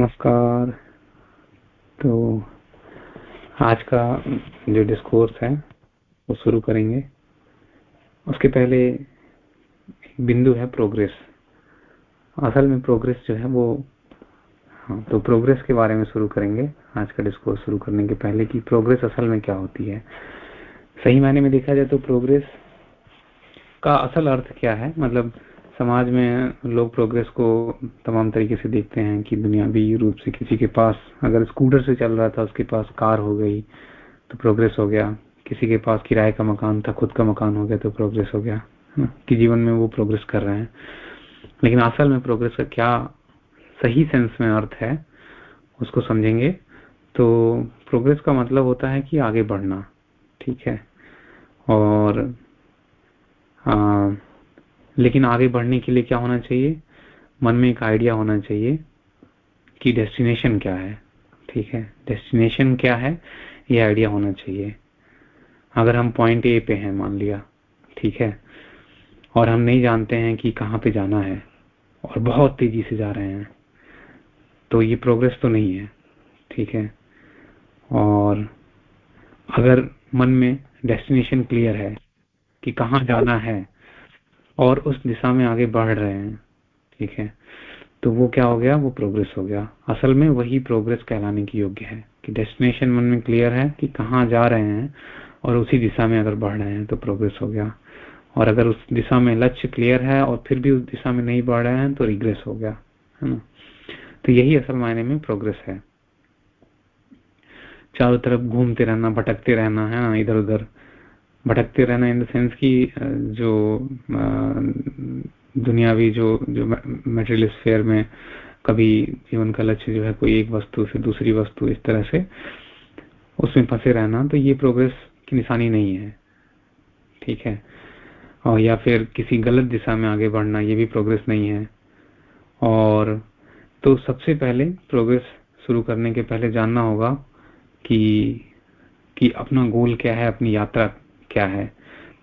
नमस्कार। तो आज का जो डिस्कोर्स है, वो शुरू करेंगे। उसके पहले बिंदु है प्रोग्रेस असल में प्रोग्रेस जो है वो हाँ तो प्रोग्रेस के बारे में शुरू करेंगे। आज का डिस्कोर्स शुरू करने के पहले कि प्रोग्रेस असल में क्या होती है। सही मायने में देखा जाए तो प्रोग्रेस का असल अर्थ क्या है? मतलब समाज में लोग प्रोग्रेस को तमाम तरीके से देखते हैं कि दुनियावी रूप से किसी के पास अगर स्कूटर से चल रहा था उसके पास कार हो गई तो प्रोग्रेस हो गया। किसी के पास किराए का मकान था खुद का मकान हो गया तो प्रोग्रेस हो गया। कि जीवन में वो प्रोग्रेस कर रहे हैं। लेकिन असल में प्रोग्रेस का क्या सही सेंस में अर्थ है उसको समझेंगे। तो प्रोग्रेस का मतलब होता है कि आगे बढ़ना ठीक है? और आ, लेकिन आगे बढ़ने के लिए क्या होना चाहिए? मन में एक आइडिया होना चाहिए कि डेस्टिनेशन क्या है, ठीक है? डेस्टिनेशन क्या है? ये आइडिया होना चाहिए। अगर हम पॉइंट ए पे हैं, मान लिया, ठीक है? और हम नहीं जानते हैं कि कहाँ पे जाना है, और बहुत तेज़ी से जा रहे हैं तो ये प्रोग्रेस तो नहीं है, ठीक है? और अगर मन में डेस्टिनेशन क्लियर है कि कहाँ जाना है और उस दिशा में आगे बढ़ रहे हैं। ठीक है? तो वो क्या हो गया? वो प्रोग्रेस हो गया। असल में वही प्रोग्रेस कहलाने की योग्य है कि डेस्टिनेशन मन में क्लियर है कि कहाँ जा रहे हैं और उसी दिशा में अगर बढ़ रहे हैं तो प्रोग्रेस हो गया। और अगर उस दिशा में लक्ष्य क्लियर है और फिर भी उस दिशा में नहीं बढ़ रहे हैं तो रिग्रेस हो गया, है ना? तो यही असल मायने में प्रोग्रेस है। चारों तरफ़ घूमते रहना, भटकते रहना, है ना? इधर उधर भटकते रहना इन द सेंस की जो दुनियावी जो जो मेटेरियल स्फेयर में कभी जीवन का लक्ष्य जो है कोई एक वस्तु से दूसरी वस्तु इस तरह से उसमें फंसे रहना तो ये प्रोग्रेस की निशानी नहीं है। ठीक है? और या फिर किसी गलत दिशा में आगे बढ़ना, ये भी प्रोग्रेस नहीं है। और तो सबसे पहले प्रोग्रेस शुरू करने के पहले जानना होगा कि कि अपना गोल क्या है, अपनी यात्रा क्या है?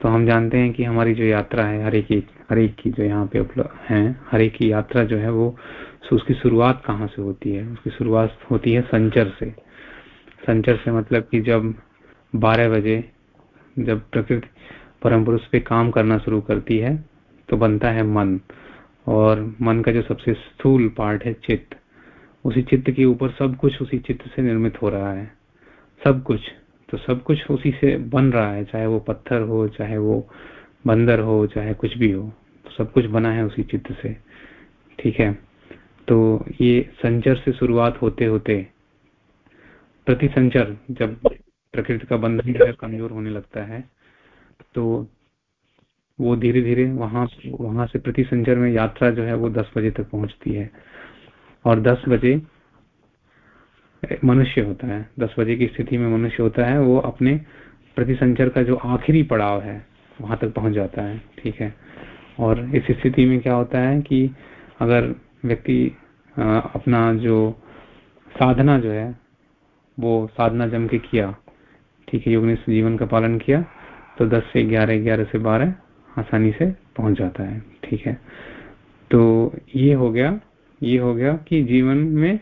तो हम जानते हैं कि हमारी जो यात्रा है, हर एक हर की जो यहाँ पे उपलब्ध है, हर की यात्रा जो है वो उसकी शुरुआत कहाँ से होती है? उसकी शुरुआत होती है संचर से। संचर से मतलब कि जब 12 बजे, जब प्रकृति परम पुरुष पे काम करना शुरू करती है तो बनता है मन। और मन का जो सबसे स्थूल पार्ट है चित्त। उसी चित्त के ऊपर सब कुछ उसी चित्त से निर्मित हो रहा है। सब कुछ। तो सब कुछ उसी से बन रहा है, चाहे वो पत्थर हो, चाहे वो बंदर हो, चाहे कुछ भी हो तो सब कुछ बना है उसी चित्त से। ठीक है? तो ये संचर से शुरुआत होते होते, प्रति संचर जब प्रकृति का बंधन कमज़ोर होने लगता है तो वो धीरे धीरे वहाँ वहाँ से प्रति संचर में यात्रा जो है वो दस बजे तक पहुँचती है। और दस बजे मनुष्य होता है। दस बजे की स्थिति में मनुष्य होता है, वो अपने प्रतिसंचर का जो आखिरी पड़ाव है, वहाँ तक पहुँच जाता है, ठीक है? और इस स्थिति में क्या होता है कि अगर व्यक्ति अपना जो साधना जो है, वो साधना जम के किया, ठीक है योग ने जीवन का पालन किया तो 10 से 11 11 से 12 आसानी से पहुँच जाता है, ठीक है? तो ये हो गया, ये हो गया कि जीवन में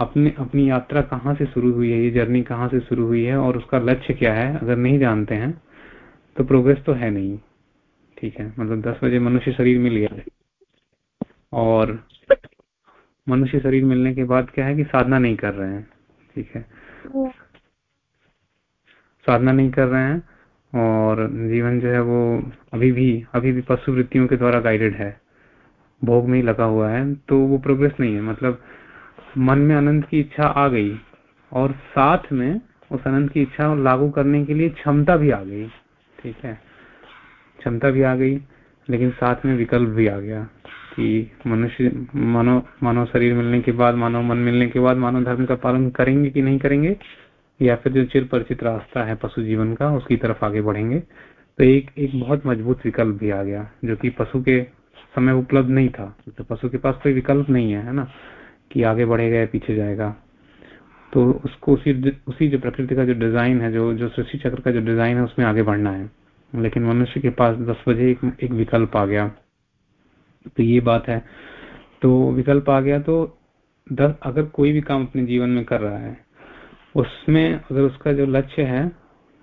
अपने, अपनी यात्रा कहाँ से शुरू हुई है, ये जर्नी कहाँ से शुरू हुई है और उसका लक्ष्य क्या है, अगर नहीं जानते हैं तो प्रोग्रेस तो है नहीं। ठीक है? मतलब दस बजे मनुष्य शरीर मिल गया। और मनुष्य शरीर मिलने के बाद क्या है कि साधना नहीं कर रहे हैं। ठीक है? साधना नहीं कर रहे हैं और जीवन जो है वो अभी भी अभी भी पशु वृत्तियों के द्वारा गाइडेड है। भोग में ही लगा हुआ है तो वो प्रोग्रेस नहीं है। मतलब मन में अनंत की इच्छा आ गई और साथ में उस अनंत की इच्छा लागू करने के लिए क्षमता भी आ गई। ठीक है? क्षमता भी आ गई, लेकिन साथ में विकल्प भी आ गया कि मनुष्य मानव मानव शरीर मिलने के बाद, मानव मन मिलने के बाद, मानव धर्म का पालन करेंगे कि नहीं करेंगे? या फिर जो चिर परिचित रास्ता है पशु जीवन का, उसकी तरफ़ आगे बढ़ेंगे? तो एक एक बहुत मज़बूत विकल्प भी आ गया, जो कि पशु के समय उपलब्ध नहीं था। तो पशु के पास कोई विकल्प नहीं है है ना? कि आगे बढ़ेगा या पीछे जाएगा। तो उसको उसी उसी जो प्रकृति का जो डिज़ाइन है जो जो सृष्टि चक्र का जो डिज़ाइन है उसमें आगे बढ़ना है। लेकिन मनुष्य के पास दस बजे एक, एक विकल्प आ गया। तो ये बात है। तो विकल्प आ गया तो दस अगर कोई भी काम अपने जीवन में कर रहा है उसमें अगर उसका जो लक्ष्य है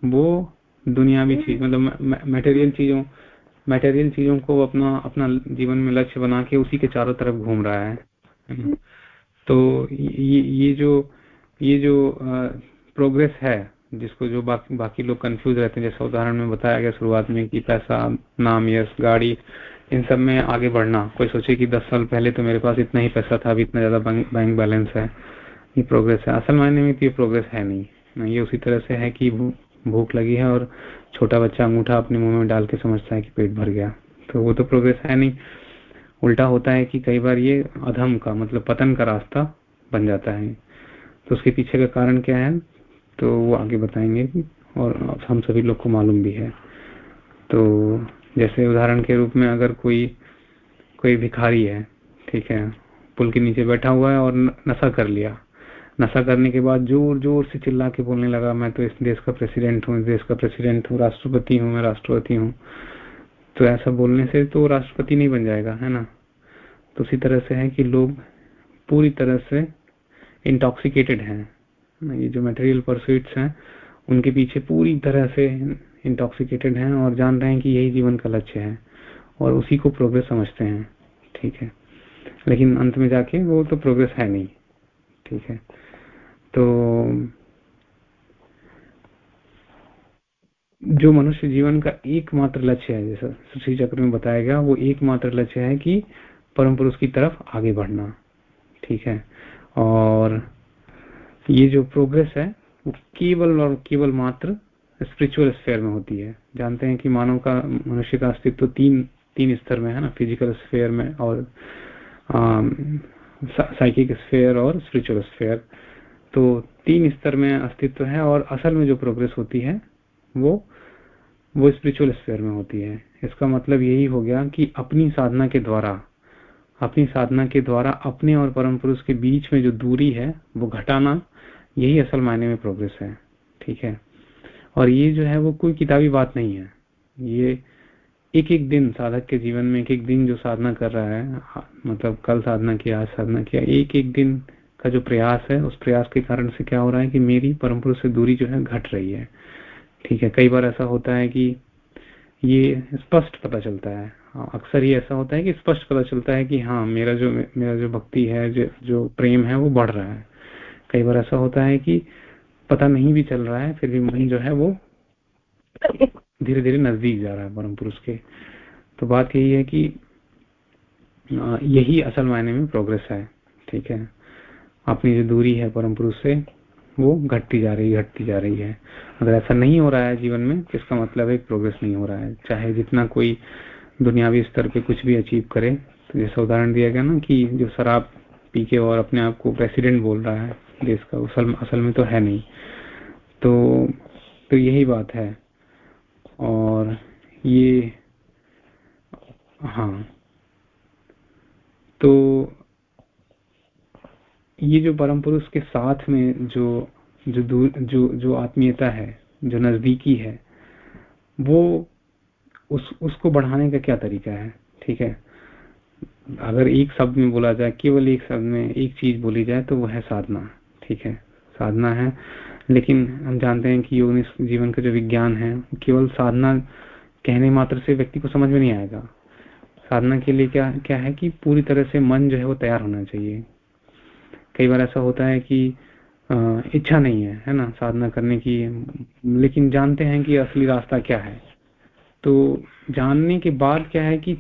वो दुनियावी चीज़ मतलब मटेरियल चीज़ों मटेरियल चीज़ों को अपना अपना जीवन में लक्ष्य बना के उसी के चारों तरफ़ घूम रहा है। तो ये ये जो ये जो प्रोग्रेस है, जिसको जो बाकी बाकी लोग कंफ्यूज रहते हैं, जैसे उदाहरण में बताया गया शुरुआत में कि पैसा, नाम, यश, गाड़ी, इन सब में आगे बढ़ना। कोई सोचे कि दस साल पहले तो मेरे पास इतना ही पैसा था, अभी इतना ज़्यादा बैंक बैलेंस है। ये प्रोग्रेस है। असल मायने में तो ये प्रोग्रेस है नहीं। ये उसी तरह से है कि भूख लगी है और छोटा बच्चा अंगूठा अपने मुँह में डाल के समझता है कि पेट भर गया। तो वो तो प्रोग्रेस है नहीं। उल्टा होता है कि कई बार ये अधम का मतलब पतन का रास्ता बन जाता है। तो उसके पीछे का कारण क्या है? तो वो आगे बताएँगे और हम सभी लोग को मालूम भी है। तो जैसे उदाहरण के रूप में अगर कोई कोई भिखारी है, ठीक है, पुल के नीचे बैठा हुआ है और नशा कर लिया। नशा करने के बाद ज़ोर ज़ोर से चिल्ला के बोलने लगा, मैं तो इस देश का प्रेसिडेंट हूँ, इस देश का प्रेसिडेंट हूँ, राष्ट्रपति हूँ, मैं राष्ट्रपति हूँ। तो ऐसा बोलने से तो राष्ट्रपति नहीं बन जाएगा, है ना? तो उसी तरह से है कि लोग पूरी तरह से इंटॉक्सिकेटेड हैं। ये जो मटेरियल परस्यूट्स हैं, उनके पीछे पूरी तरह से इंटॉक्सिकेटेड हैं और जान रहे हैं कि यही जीवन का लक्ष्य है और उसी को प्रोग्रेस समझते हैं, ठीक है? लेकिन अंत में जाके वो तो प्रोग्रेस है नहीं, ठीक है? तो जो मनुष्य जीवन का एकमात्र लक्ष्य है, जैसा श्री चक्र में बताया गया, वो एकमात्र लक्ष्य है कि परम पुरुष की तरफ़ आगे बढ़ना। ठीक है? और ये जो प्रोग्रेस है, वो केवल और केवल मात्र स्पिरिचुअल स्फेयर में होती है। जानते हैं कि मानव का, मनुष्य का अस्तित्व तो तीन तीन स्तर में है ना फ़िज़िकल स्फेयर में और साइकिक स्फेयर और स्पिरिचुअल स्फेयर तो तीन स्तर में अस्तित्व है और असल में जो प्रोग्रेस होती है वो वो स्पिरिचुअल स्फेयर में होती है। इसका मतलब यही हो गया कि अपनी साधना के द्वारा, अपनी साधना के द्वारा अपने और परम पुरुष के बीच में जो दूरी है, वो घटाना, यही असल मायने में प्रोग्रेस है। ठीक है? और ये जो है, वो कोई किताबी बात नहीं है। ये एक एक दिन साधक के जीवन में एक एक दिन जो साधना कर रहा है मतलब कल साधना किया, आज साधना किया एक एक दिन का जो प्रयास है, उस प्रयास के कारण से क्या हो रहा है कि मेरी परम पुरुष से दूरी जो है घट रही है। ठीक है कई बार ऐसा होता है कि ये स्पष्ट पता चलता है। हाँ, अक्सर ही ऐसा होता है कि स्पष्ट पता चलता है कि हाँ मेरा जो मेरा जो भक्ति है जो, जो प्रेम है वो बढ़ रहा है। कई बार ऐसा होता है कि पता नहीं भी चल रहा है फिर भी मन जो है वो धीरे धीरे नज़दीक जा रहा है परम पुरुष के। तो बात यही है कि यही असल मायने में प्रोग्रेस है ठीक है। अपनी जो दूरी है परम पुरुष से वो घटती जा रही है घटती जा रही है। अगर ऐसा नहीं हो रहा है जीवन में तो इसका मतलब है प्रोग्रेस नहीं हो रहा है। चाहे जितना कोई दुनियावी स्तर पे कुछ भी अचीव करे तो जैसा उदाहरण दिया गया ना कि जो शराब पी के और अपने आप को प्रेसिडेंट बोल रहा है देश का असल असल में तो है नहीं। तो तो यही बात है। और ये हाँ। तो ये जो परम पुरुष के साथ में जो जो दूर जो जो आत्मीयता है, जो नजदीकी है, वो उस, उसको बढ़ाने का क्या तरीका है? ठीक है? अगर एक शब्द में बोला जाए, केवल एक शब्द में एक चीज़ बोली जाए तो वो है साधना। ठीक है? साधना है। लेकिन हम जानते हैं कि योग जीवन का जो विज्ञान है, केवल साधना कहने मात्र से व्यक्ति को समझ में नहीं आएगा। साधना के लिए क्या क्या है कि पूरी तरह से मन जो है वो तैयार होना चाहिए। कई बार ऐसा होता है कि इच्छा नहीं है है ना, साधना करने की। लेकिन जानते हैं कि असली रास्ता क्या है। तो जानने के बाद क्या है कि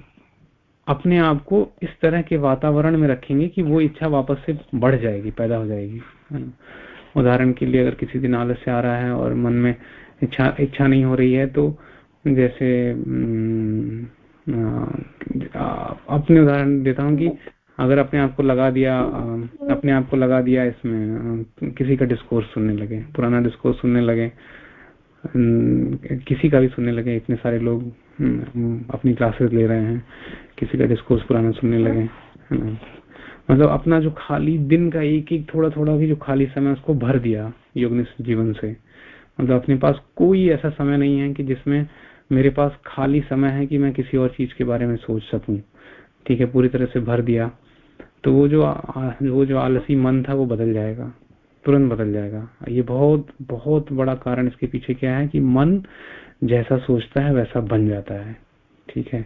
अपने आप को इस तरह के वातावरण में रखेंगे कि वो इच्छा वापस से बढ़ जाएगी, पैदा हो जाएगी उदाहरण के लिए अगर किसी दिन आलस्य आ रहा है और मन में इच्छा इच्छा नहीं हो रही है तो जैसे अपने उदाहरण देता हूँ कि अगर अपने आप को लगा दिया अपने आप को लगा दिया इसमें किसी का डिस्कोर्स सुनने लगे, पुराना डिस्कोर्स सुनने लगे किसी का भी सुनने लगे, इतने सारे लोग अपनी क्लासेस ले रहे हैं, किसी का डिस्कोर्स पुराना सुनने लगे मतलब अपना जो खाली दिन का एक एक थोड़ा थोड़ा भी जो खाली समय उसको भर दिया योग जीवन से। मतलब अपने पास कोई ऐसा समय नहीं है कि जिसमें मेरे पास खाली समय है कि मैं किसी और चीज़ के बारे में सोच सकूँ। ठीक है, पूरी तरह से भर दिया तो वो जो वो जो आलसी मन था वो बदल जाएगा, तुरंत बदल जाएगा। ये बहुत बहुत बड़ा कारण इसके पीछे क्या है कि मन जैसा सोचता है वैसा बन जाता है। ठीक है?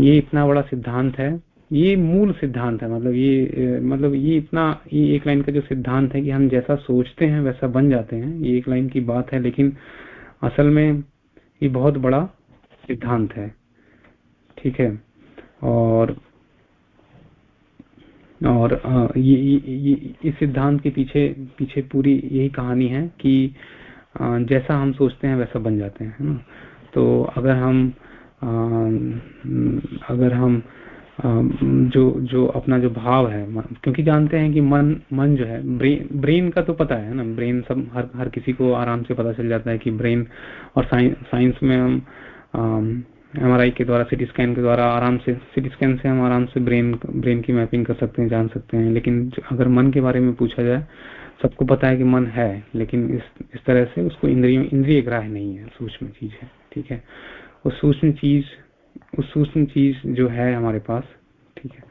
ये इतना बड़ा सिद्धांत है। ये मूल सिद्धांत है मतलब ये मतलब ये इतना, ये एक लाइन का जो सिद्धांत है कि हम जैसा सोचते हैं वैसा बन जाते हैं, ये एक लाइन की बात है, लेकिन असल में ये बहुत बड़ा सिद्धांत है। ठीक है? और और ये, ये, इस सिद्धांत के पीछे पीछे पूरी यही कहानी है कि जैसा हम सोचते हैं वैसा बन जाते हैं ना? तो अगर हम अगर हम जो जो अपना जो भाव है क्योंकि जानते हैं कि मन मन जो है ब्रेन ब्रेन का तो पता है ना? ब्रेन सब हर हर किसी को आराम से पता चल जाता है कि ब्रेन और साइंस में हम एमआरआई के द्वारा सिटी स्कैन के द्वारा आराम से सिटी स्कैन से हम आराम से ब्रेन ब्रेन की मैपिंग कर सकते हैं, जान सकते हैं। लेकिन अगर मन के बारे में पूछा जाए, सबको पता है कि मन है, लेकिन इस इस तरह से उसको इंद्रिय इंद्रिय ग्राह नहीं है, सूक्ष्म चीज़ है, ठीक है? उस सूक्ष्म चीज़ उस सूक्ष्म चीज़ जो है हमारे पास, ठीक है?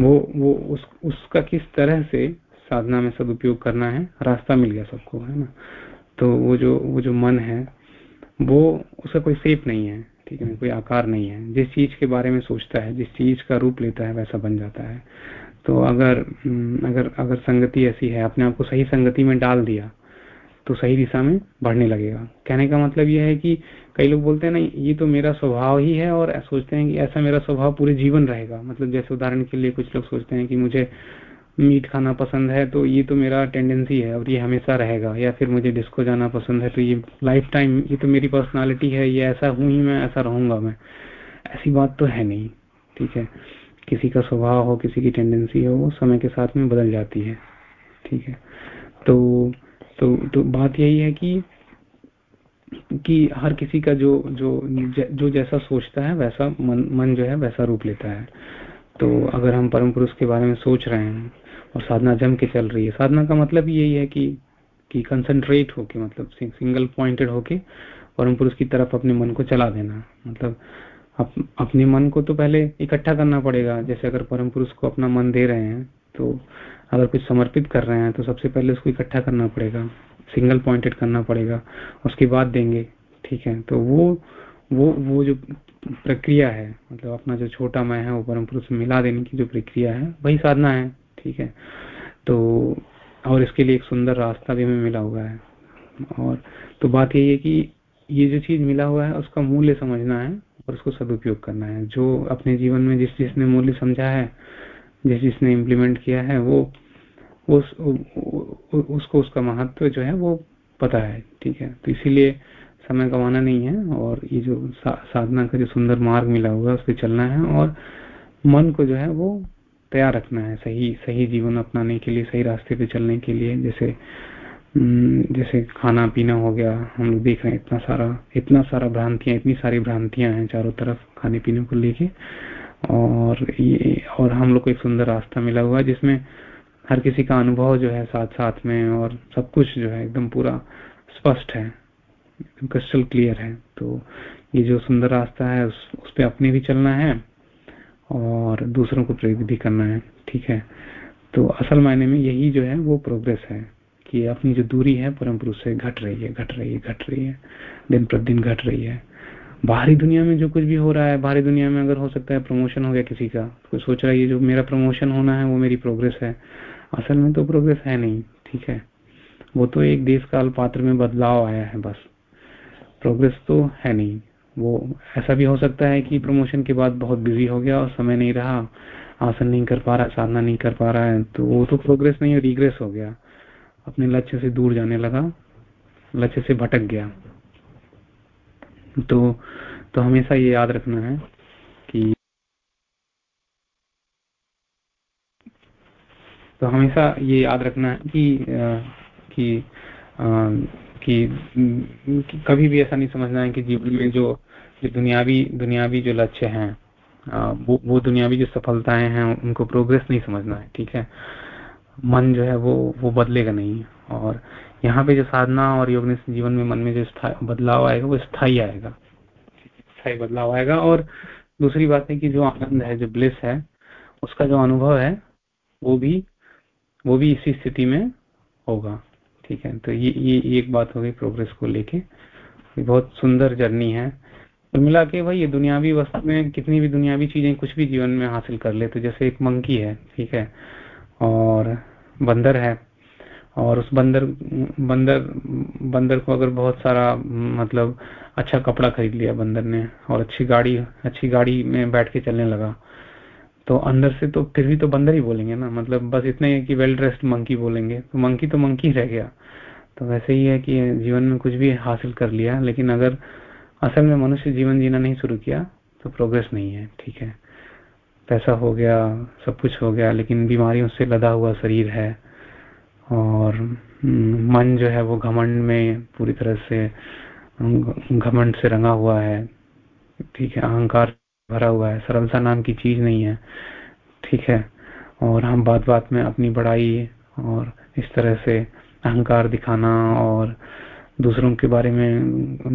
वो वो उस, उसका किस तरह से साधना में सदुपयोग करना है, रास्ता मिल गया सबको, है ना? तो वो जो वो जो मन है, वो उसका कोई सेप नहीं है। ठीक है, कोई आकार नहीं है। जिस चीज़ के बारे में सोचता है, जिस चीज़ का रूप लेता है, वैसा बन जाता है। तो अगर अगर अगर संगति ऐसी है अपने आप को सही संगति में डाल दिया तो सही दिशा में बढ़ने लगेगा। कहने का मतलब यह है कि कई लोग बोलते हैं ना ये तो मेरा स्वभाव ही है और सोचते हैं कि ऐसा मेरा स्वभाव पूरे जीवन रहेगा। मतलब जैसे उदाहरण के लिए कुछ लोग सोचते हैं कि मुझे मीट खाना पसंद है तो ये तो मेरा टेंडेंसी है और ये हमेशा रहेगा। या फिर मुझे डिस्को जाना पसंद है तो ये लाइफ टाइम ये तो मेरी पर्सनालिटी है, ये ऐसा हूँ ही मैं, ऐसा रहूँगा मैं। ऐसी बात तो है नहीं, ठीक है? किसी का स्वभाव हो, किसी की टेंडेंसी हो, वो समय के साथ में बदल जाती है, ठीक है? तो तो तो बात यही है कि कि हर किसी का जो जो जो जैसा सोचता है, वैसा मन मन जो है, वैसा रूप लेता है। तो अगर हम परम पुरुष के बारे में सोच रहे हैं और साधना जम के चल रही है। साधना का मतलब यही है कि कि कंसंट्रेट होके मतलब सिंगल पॉइंटेड होके परम पुरुष की तरफ़ अपने मन को चला देना। मतलब अप, अपने मन को तो पहले इकट्ठा करना पड़ेगा। जैसे अगर परम पुरुष को अपना मन दे रहे हैं तो अगर कुछ समर्पित कर रहे हैं तो सबसे पहले उसको इकट्ठा करना पड़ेगा। सिंगल पॉइंटेड करना पड़ेगा। उसके बाद देंगे। ठीक है? तो वो वो वो जो प्रक्रिया है मतलब अपना जो छोटा मैं है वो परम पुरुष मिला देने की जो प्रक्रिया है वही साधना है। ठीक है। तो और इसके लिए एक सुंदर रास्ता भी हमें मिला हुआ है। और तो बात यही है कि ये जो चीज़ मिला हुआ है उसका मूल्य समझना है और उसको सदुपयोग करना है। जो अपने जीवन में जिस जिसने मूल्य समझा है जिस जिसने इम्प्लीमेंट किया है वो उस उसको उसका महत्व जो है वो पता है ठीक है। तो इसीलिए समय गंवाना नहीं है और ये जो सा, साधना का जो सुंदर मार्ग मिला हुआ है उस पर चलना है और मन को जो है वो तैयार रखना है सही सही जीवन अपनाने के लिए सही रास्ते पे चलने के लिए। जैसे जैसे खाना पीना हो गया हम लोग देख रहे हैं इतना सारा इतना सारा भ्रांतियाँ इतनी सारी भ्रांतियाँ हैं चारों तरफ़ खाने पीने को लेके। और ये और हम लोग को एक सुंदर रास्ता मिला हुआ है जिसमें हर किसी का अनुभव जो है साथ साथ में और सब कुछ जो है एकदम पूरा स्पष्ट है क्रिस्टल क्लियर है। तो ये जो सुंदर रास्ता है उस, उस पर अपने भी चलना है। और दूसरों को प्रेरित भी करना है, ठीक है? तो असल मायने में यही जो है, वो प्रोग्रेस है कि अपनी जो दूरी है, परम पुरुष से घट रही है, घट रही है, घट रही है, दिन प्रतिदिन घट रही है। बाहरी दुनिया में जो कुछ भी हो रहा है, बाहरी दुनिया में अगर हो सकता है प्रमोशन हो गया किसी का, कोई सोच रहा है ये जो मेरा प्रमोशन होना है, वो मेरी प्रोग्रेस है। असल में तो प्रोग्रेस है नहीं, ठीक है? वो तो एक देश काल पात्र में बदलाव आया है बस। प्रोग्रेस तो है नहीं। वो ऐसा भी हो सकता है कि प्रमोशन के बाद बहुत बिज़ी हो गया और समय नहीं रहा आसन नहीं कर पा रहा साधना नहीं कर पा रहा है तो वो तो प्रोग्रेस नहीं रिग्रेस हो गया। अपने लक्ष्य से दूर जाने लगा लक्ष्य से भटक गया। तो तो हमेशा ये याद रखना है कि तो हमेशा ये याद रखना है कि आ, कि आ, कि, कभी भी ऐसा नहीं समझना है कि जीवन में जो जो दुनियावी दुनियावी जो लक्ष्य हैं वो वो दुनियावी जो सफलताएँ हैं उनको प्रोग्रेस नहीं समझना है ठीक है? मन जो है वो वो बदलेगा नहीं। और यहाँ पे जो साधना और योग जीवन में मन में जो बदलाव आएगा वो स्थायी आएगा। स्थायी बदलाव आएगा और दूसरी बात है कि जो आनंद है जो ब्लिस है उसका जो अनुभव है वो भी वो भी इसी स्थिति में होगा। ठीक है तो ये ये एक बात हो गई प्रोग्रेस को लेके। बहुत सुंदर जर्नी है। तो मिला के भाई ये दुनियावी वस्तु में कितनी भी दुनियावी चीज़ें कुछ भी जीवन में हासिल कर ले तो जैसे एक मंकी है, ठीक है, और बंदर है, और उस बंदर बंदर बंदर को अगर बहुत सारा मतलब अच्छा कपड़ा खरीद लिया बंदर ने, और अच्छी गाड़ी अच्छी गाड़ी में बैठ के चलने लगा तो अंदर से तो फिर भी तो बंदर ही बोलेंगे ना। मतलब बस इतना ही है कि वेल ड्रेस्ड मंकी बोलेंगे। तो मंकी तो मंकी रह गया। तो वैसे ही है कि जीवन में कुछ भी हासिल कर लिया लेकिन अगर असल में मनुष्य जीवन जीना नहीं शुरू किया तो प्रोग्रेस नहीं है ठीक है। पैसा हो गया सब कुछ हो गया लेकिन बीमारियों से लदा हुआ शरीर है। और हम्म, मन जो है वो घमंड में पूरी तरह से घमंड से रंगा हुआ है ठीक है। अहंकार भरा हुआ है। सरलता नाम की चीज़ नहीं है। ठीक है? और हम बात बात में अपनी बड़ाई और इस तरह से अहंकार दिखाना और दूसरों के बारे में,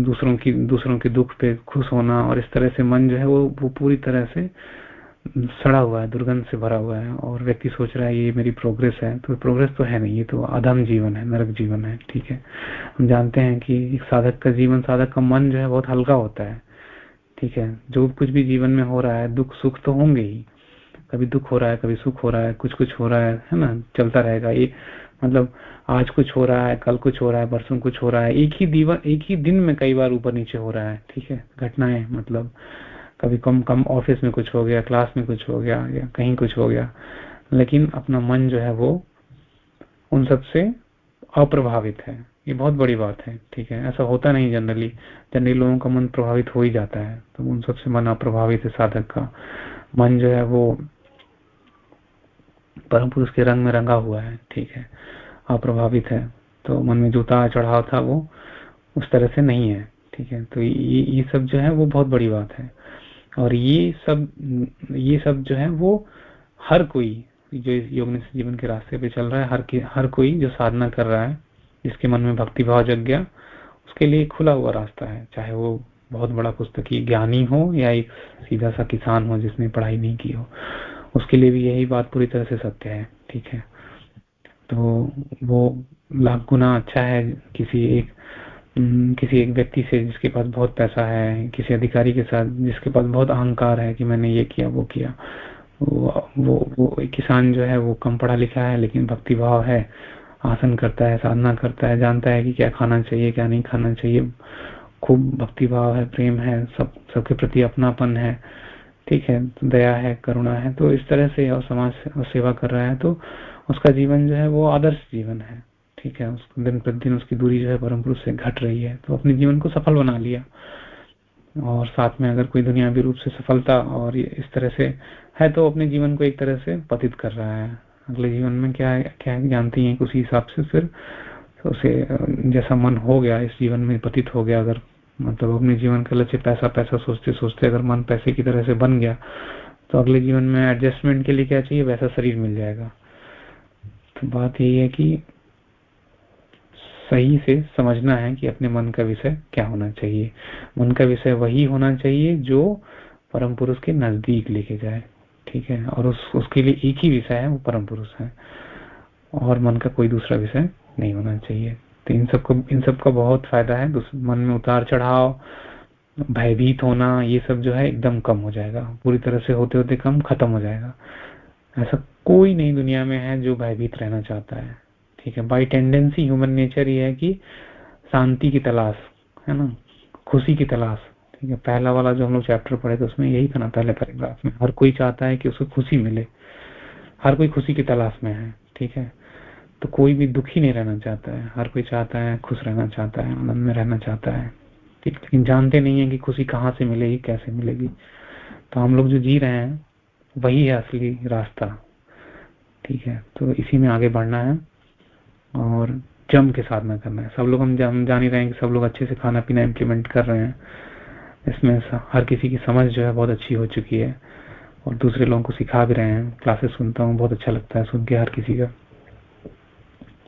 दूसरों की, दूसरों के दुख पे खुश होना और इस तरह से मन जो है वो वो पूरी तरह से सड़ा हुआ है, दुर्गंध से भरा हुआ है। और व्यक्ति सोच रहा है, ये मेरी प्रोग्रेस है। तो प्रोग्रेस तो है नहीं, ये तो अधम जीवन है, नरक जीवन है। ठीक है? हम जानते हैं कि एक साधक का जीवन, साधक का मन जो है बहुत हल्का होता है। ठीक है? जो कुछ भी जीवन में हो रहा है, दुख सुख तो होंगे ही। कभी दुख हो रहा है, कभी सुख हो रहा है, कुछ कुछ हो रहा है है ना? चलता रहेगा। ये मतलब आज कुछ हो रहा है, कल कुछ हो रहा है, परसों कुछ हो रहा है। एक ही दीवा, एक ही दिन में कई बार ऊपर नीचे हो रहा है, ठीक है? घटनाएँ मतलब। कभी कम कम ऑफ़िस में कुछ हो गया, क्लास में कुछ हो गया, या कहीं कुछ हो गया। लेकिन अपना मन जो है वो उन सबसे अप्रभावित है। ये बहुत बड़ी बात है, ठीक है? ऐसा होता नहीं जनरली जनरली लोगों का मन प्रभावित हो ही जाता है। तो उन सबसे मन अप्रभावित है साधक का। मन जो है वो परम पुरुष के रंग में रंगा हुआ है, ठीक है? अप्रभावित है। तो मन में जो उतार चढ़ाव था वो उस तरह से नहीं है, ठीक है? तो ये ये सब जो है वो बहुत बड़ी बात है। और ये सब ये सब जो है वो हर कोई जो योग जीवन के रास्ते पे चल रहा है, हर हर कोई जो साधना कर रहा है जिसके मन में भक्ति भाव जग गया उसके लिए खुला हुआ रास्ता है। चाहे वो बहुत बड़ा पुस्तकी ज्ञानी हो या एक सीधा सा किसान हो जिसने पढ़ाई नहीं की हो उसके लिए भी यही बात पूरी तरह से सत्य है ठीक है? तो वो लाख गुना अच्छा है किसी एक किसी एक व्यक्ति से जिसके पास बहुत पैसा है किसी अधिकारी के साथ जिसके पास बहुत अहंकार है कि मैंने ये किया वो किया। वो वो, वो किसान जो है वो कम पढ़ा लिखा है लेकिन भक्ति भाव है। आसन करता है, साधना करता है, जानता है कि क्या खाना चाहिए, क्या नहीं खाना चाहिए। खूब भक्ति भाव है, प्रेम है, सब, सबके प्रति अपनापन है। ठीक है, दया है, करुणा है तो इस तरह से और समाज सेवा कर रहा है तो उसका जीवन जो है वो आदर्श जीवन है। ठीक है उसको दिन प्रतिदिन उसकी दूरी जो है परम पुरुष से घट रही है तो अपने जीवन को सफल बना लिया। और साथ में अगर कोई दुनियावी रूप से सफलता और इस तरह से है तो अपने जीवन को एक तरह से पतित कर रहा है। अगले जीवन में क्या है क्या है, जानती है उसी हिसाब से फिर तो उसे जैसा मन हो गया, इस जीवन में पतित हो गया, अगर मतलब अपने जीवन का लक्ष्य पैसा पैसा सोचते सोचते अगर मन पैसे की तरह से बन गया तो अगले जीवन में एडजस्टमेंट के लिए क्या चाहिए? वैसा शरीर मिल जाएगा। तो बात यही है कि सही से समझना है कि अपने मन का विषय क्या होना चाहिए। मन का विषय वही होना चाहिए जो परम पुरुष के नज़दीक लेके जाए। ठीक है, और उस, उसके लिए एक ही विषय है, वो परम पुरुष है। और मन का कोई दूसरा विषय नहीं होना चाहिए। तो इन सबको, इन सब का बहुत फ़ायदा है। मन में उतार चढ़ाव, भयभीत होना, ये सब जो है एकदम कम हो जाएगा। पूरी तरह से होते होते कम खत्म हो जाएगा। ऐसा कोई नहीं दुनिया में है जो भयभीत रहना चाहता है। ठीक है बाई टेंडेंसी ह्यूमन नेचर ये है कि शांति की तलाश, है ना? खुशी की तलाश। ठीक है, पहला वाला जो हम लोग चैप्टर पढ़े थे, उसमें यही था ना, पहले पैराग्राफ में, हर कोई चाहता है कि उसको खुशी मिले, हर कोई खुशी की तलाश में है, ठीक है? तो कोई भी दुखी नहीं रहना चाहता है, हर कोई चाहता है, खुश रहना चाहता है, आनंद में रहना चाहता है, ठीक? लेकिन जानते नहीं है कि खुशी कहाँ से मिलेगी, कैसे मिलेगी। तो हम लोग जो जी रहे हैं, वही है असली रास्ता, ठीक है? तो इसी में आगे बढ़ना है, और जम के साधना करना है। सब लोग हम जान ही रहे हैं कि सब लोग अच्छे से खाना पीना इम्प्लीमेंट कर रहे हैं। इसमें हर किसी की समझ जो है बहुत अच्छी हो चुकी है और दूसरे लोगों को सिखा भी रहे हैं। क्लासेस सुनता हूँ, बहुत अच्छा लगता है सुन के हर किसी का।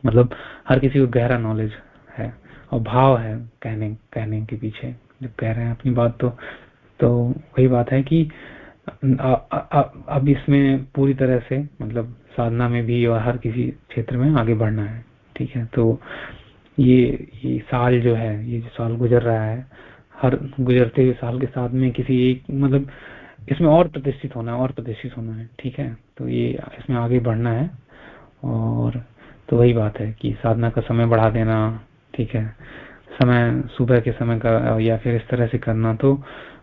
मतलब हर किसी को गहरा नॉलेज है और भाव है कहने कहने के पीछे। जब कह रहे हैं अपनी बात तो तो वही बात है कि अब इसमें पूरी तरह से मतलब साधना में भी और हर किसी क्षेत्र में आगे बढ़ना है। ठीक है? तो ये ये साल जो है, ये जो साल गुजर रहा है हर गुजरते हुए साल के साथ में किसी एक मतलब इसमें और प्रतिष्ठित होना है, और प्रतिष्ठित होना है, ठीक है? तो ये इसमें आगे बढ़ना है, और तो वही बात है कि साधना का समय बढ़ा देना, ठीक है? समय, सुबह के समय का, या फिर इस तरह से करना तो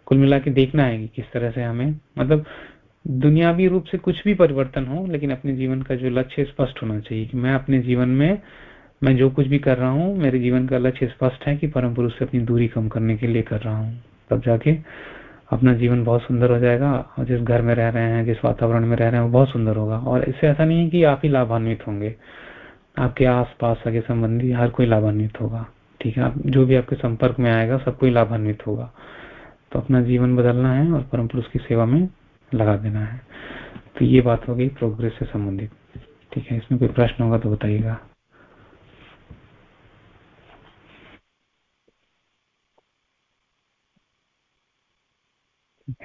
कुल मिला के देखना है कि किस तरह से हमें मतलब दुनियावी रूप से कुछ भी परिवर्तन हो, लेकिन अपने जीवन का जो लक्ष्य स्पष्ट होना चाहिए कि मैं अपने जीवन में मैं जो कुछ भी कर रहा हूँ, मेरे जीवन का लक्ष्य स्पष्ट है कि परम पुरुष से अपनी दूरी कम करने के लिए कर रहा हूँ। तब जाके अपना जीवन बहुत सुंदर हो जाएगा और जिस घर में रह रहे हैं, जिस वातावरण में रह रहे हैं, वो बहुत सुंदर होगा। और इससे ऐसा नहीं है कि आप ही लाभान्वित होंगे। आपके आस पास सगे संबंधी हर कोई लाभान्वित होगा, ठीक है? जो भी आपके संपर्क में आएगा सब कोई लाभान्वित होगा। तो अपना जीवन बदलना है और परम पुरुष की सेवा में लगा देना है। तो ये बात हो गई प्रोग्रेस से संबंधित, ठीक है? इसमें कोई प्रश्न होगा तो बताइएगा।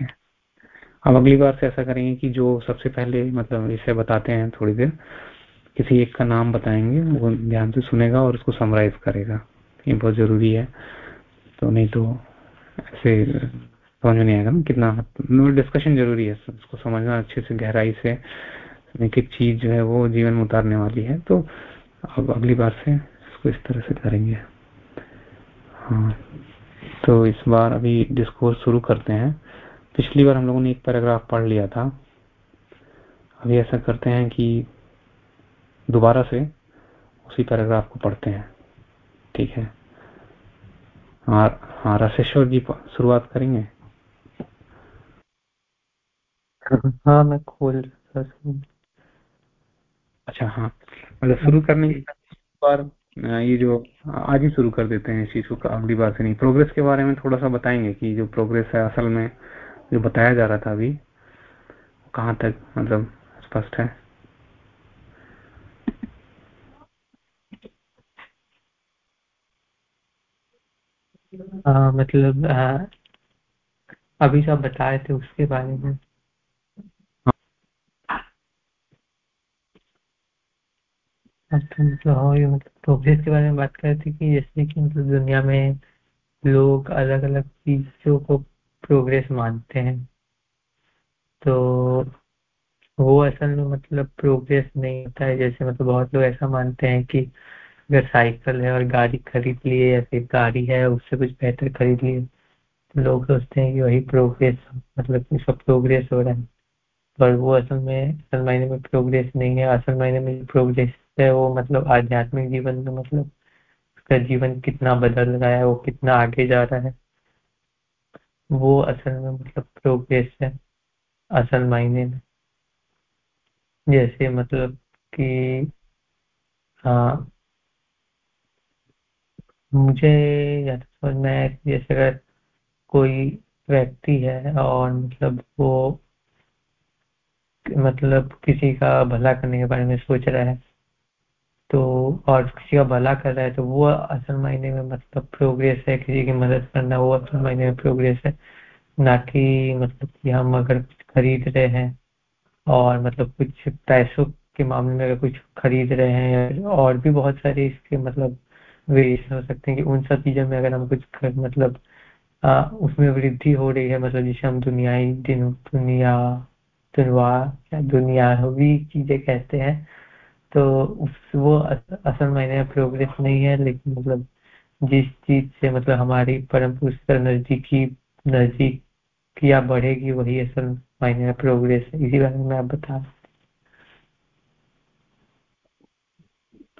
है अब अगली बार से ऐसा करेंगे कि जो सबसे पहले मतलब इसे बताते हैं थोड़ी देर, किसी एक का नाम बताएँगे, वो ध्यान से सुनेगा और उसको समराइज करेगा। ये बहुत ज़रूरी है। तो नहीं तो ऐसे समझ में नहीं आएगा ना कितना डिस्कशन ज़रूरी है। उसको समझना अच्छे से, गहराई से एक एक चीज़ जो है वो जीवन में उतारने वाली है। तो अब अगली बार से इसको इस तरह से करेंगे। हाँ तो इस बार अभी डिस्कोर्स शुरू करते हैं। पिछली बार हम लोगों ने एक पैराग्राफ पढ़ लिया था। अभी ऐसा करते हैं कि दोबारा से उसी पैराग्राफ को पढ़ते हैं। ठीक है। हाँ हाँ राशेश्वर जी शुरुआत करेंगे? हाँ मैं खोल अच्छा हाँ। मतलब शुरू करने के बार ये जो आज ही शुरू कर देते हैं इस चीज़ को अगली बार से नहीं। प्रोग्रेस के बारे में थोड़ा सा बताएँगे कि जो प्रोग्रेस है असल में जो बताया जा रहा था अभी कहाँ तक मतलब स्पष्ट है? हाँ मतलब आ, अभी जो बताए थे उसके बारे में। तो मतलब हाँ ये मतलब प्रोग्रेस के बारे में बात कर रहे थे कि जैसे कि मतलब दुनिया में लोग अलग अलग चीज़ों को प्रोग्रेस मानते हैं। तो वो असल में मतलब प्रोग्रेस नहीं होता है। जैसे मतलब बहुत लोग ऐसा मानते हैं कि अगर साइकिल है और गाड़ी खरीद लिए या फिर गाड़ी है, उससे कुछ बेहतर खरीद लिए तो लोग सोचते हैं कि वही प्रोग्रेस मतलब उसका प्रोग्रेस हो रहा है। पर वो असल में, असल मायने में प्रोग्रेस नहीं है। असल मायने में प्रोग्रेस है, वो मतलब आध्यात्मिक जीवन में मतलब उसका जीवन कितना बदल रहा है, वो कितना आगे जा रहा है। वो असल में मतलब प्रोग्रेस है असल मायने में। जैसे मतलब कि हाँ। मुझे या तो समझ में जैसे अगर कोई व्यक्ति है और मतलब वो मतलब किसी का भला करने के बारे में सोच रहा है और किसी का भला कर रहा है तो वो असल मायने में मतलब प्रोग्रेस है किसी की मदद करना वो असल मायने में प्रोग्रेस है। ना कि मतलब कि हम अगर कुछ खरीद रहे हैं और मतलब कुछ पैसों के मामले में अगर कुछ खरीद रहे हैं और भी बहुत सारे इसके मतलब वेरिएशन हो सकते हैं कि उन सब चीज़ों में अगर हम कुछ कर, मतलब आ, उसमें वृद्धि हो रही है मतलब जिसे हम दुनियाई दिन दुनिया दुनवा या दुनियावी चीज़ें कहते हैं तो उस, वो असल मायने में प्रोग्रेस नहीं है, लेकिन मतलब जिस चीज़ से मतलब हमारी परम पुरुष का नजदीकी नजदीकिया बढ़ेगी, वही असल मायने में प्रोग्रेस है। इसी बारे में आप बता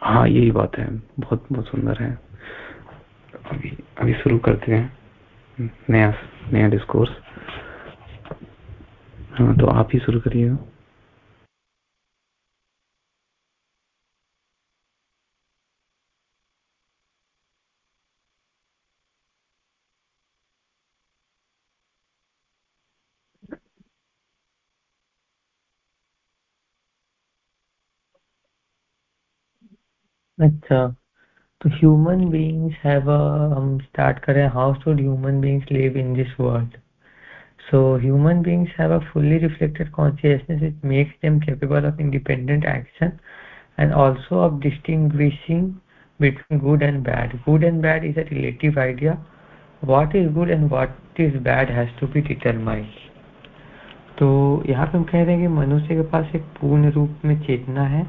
हाँ। यही बात है। बहुत बहुत सुंदर है। अभी अभी शुरू करते हैं। नया नया डिस्कोर्स हाँ तो आप ही शुरू करिएगा अच्छा। तो ह्यूमन बीइंग्स हैव अ हम स्टार्ट करें how should human beings live in this world so human beings have a fully reflected consciousness it makes them capable of independent action and also of distinguishing between good and bad good and bad is a relative idea what is good and what is bad has to be determined तो यहाँ पे हम कह रहे हैं कि मनुष्य के पास एक पूर्ण रूप में चेतना है।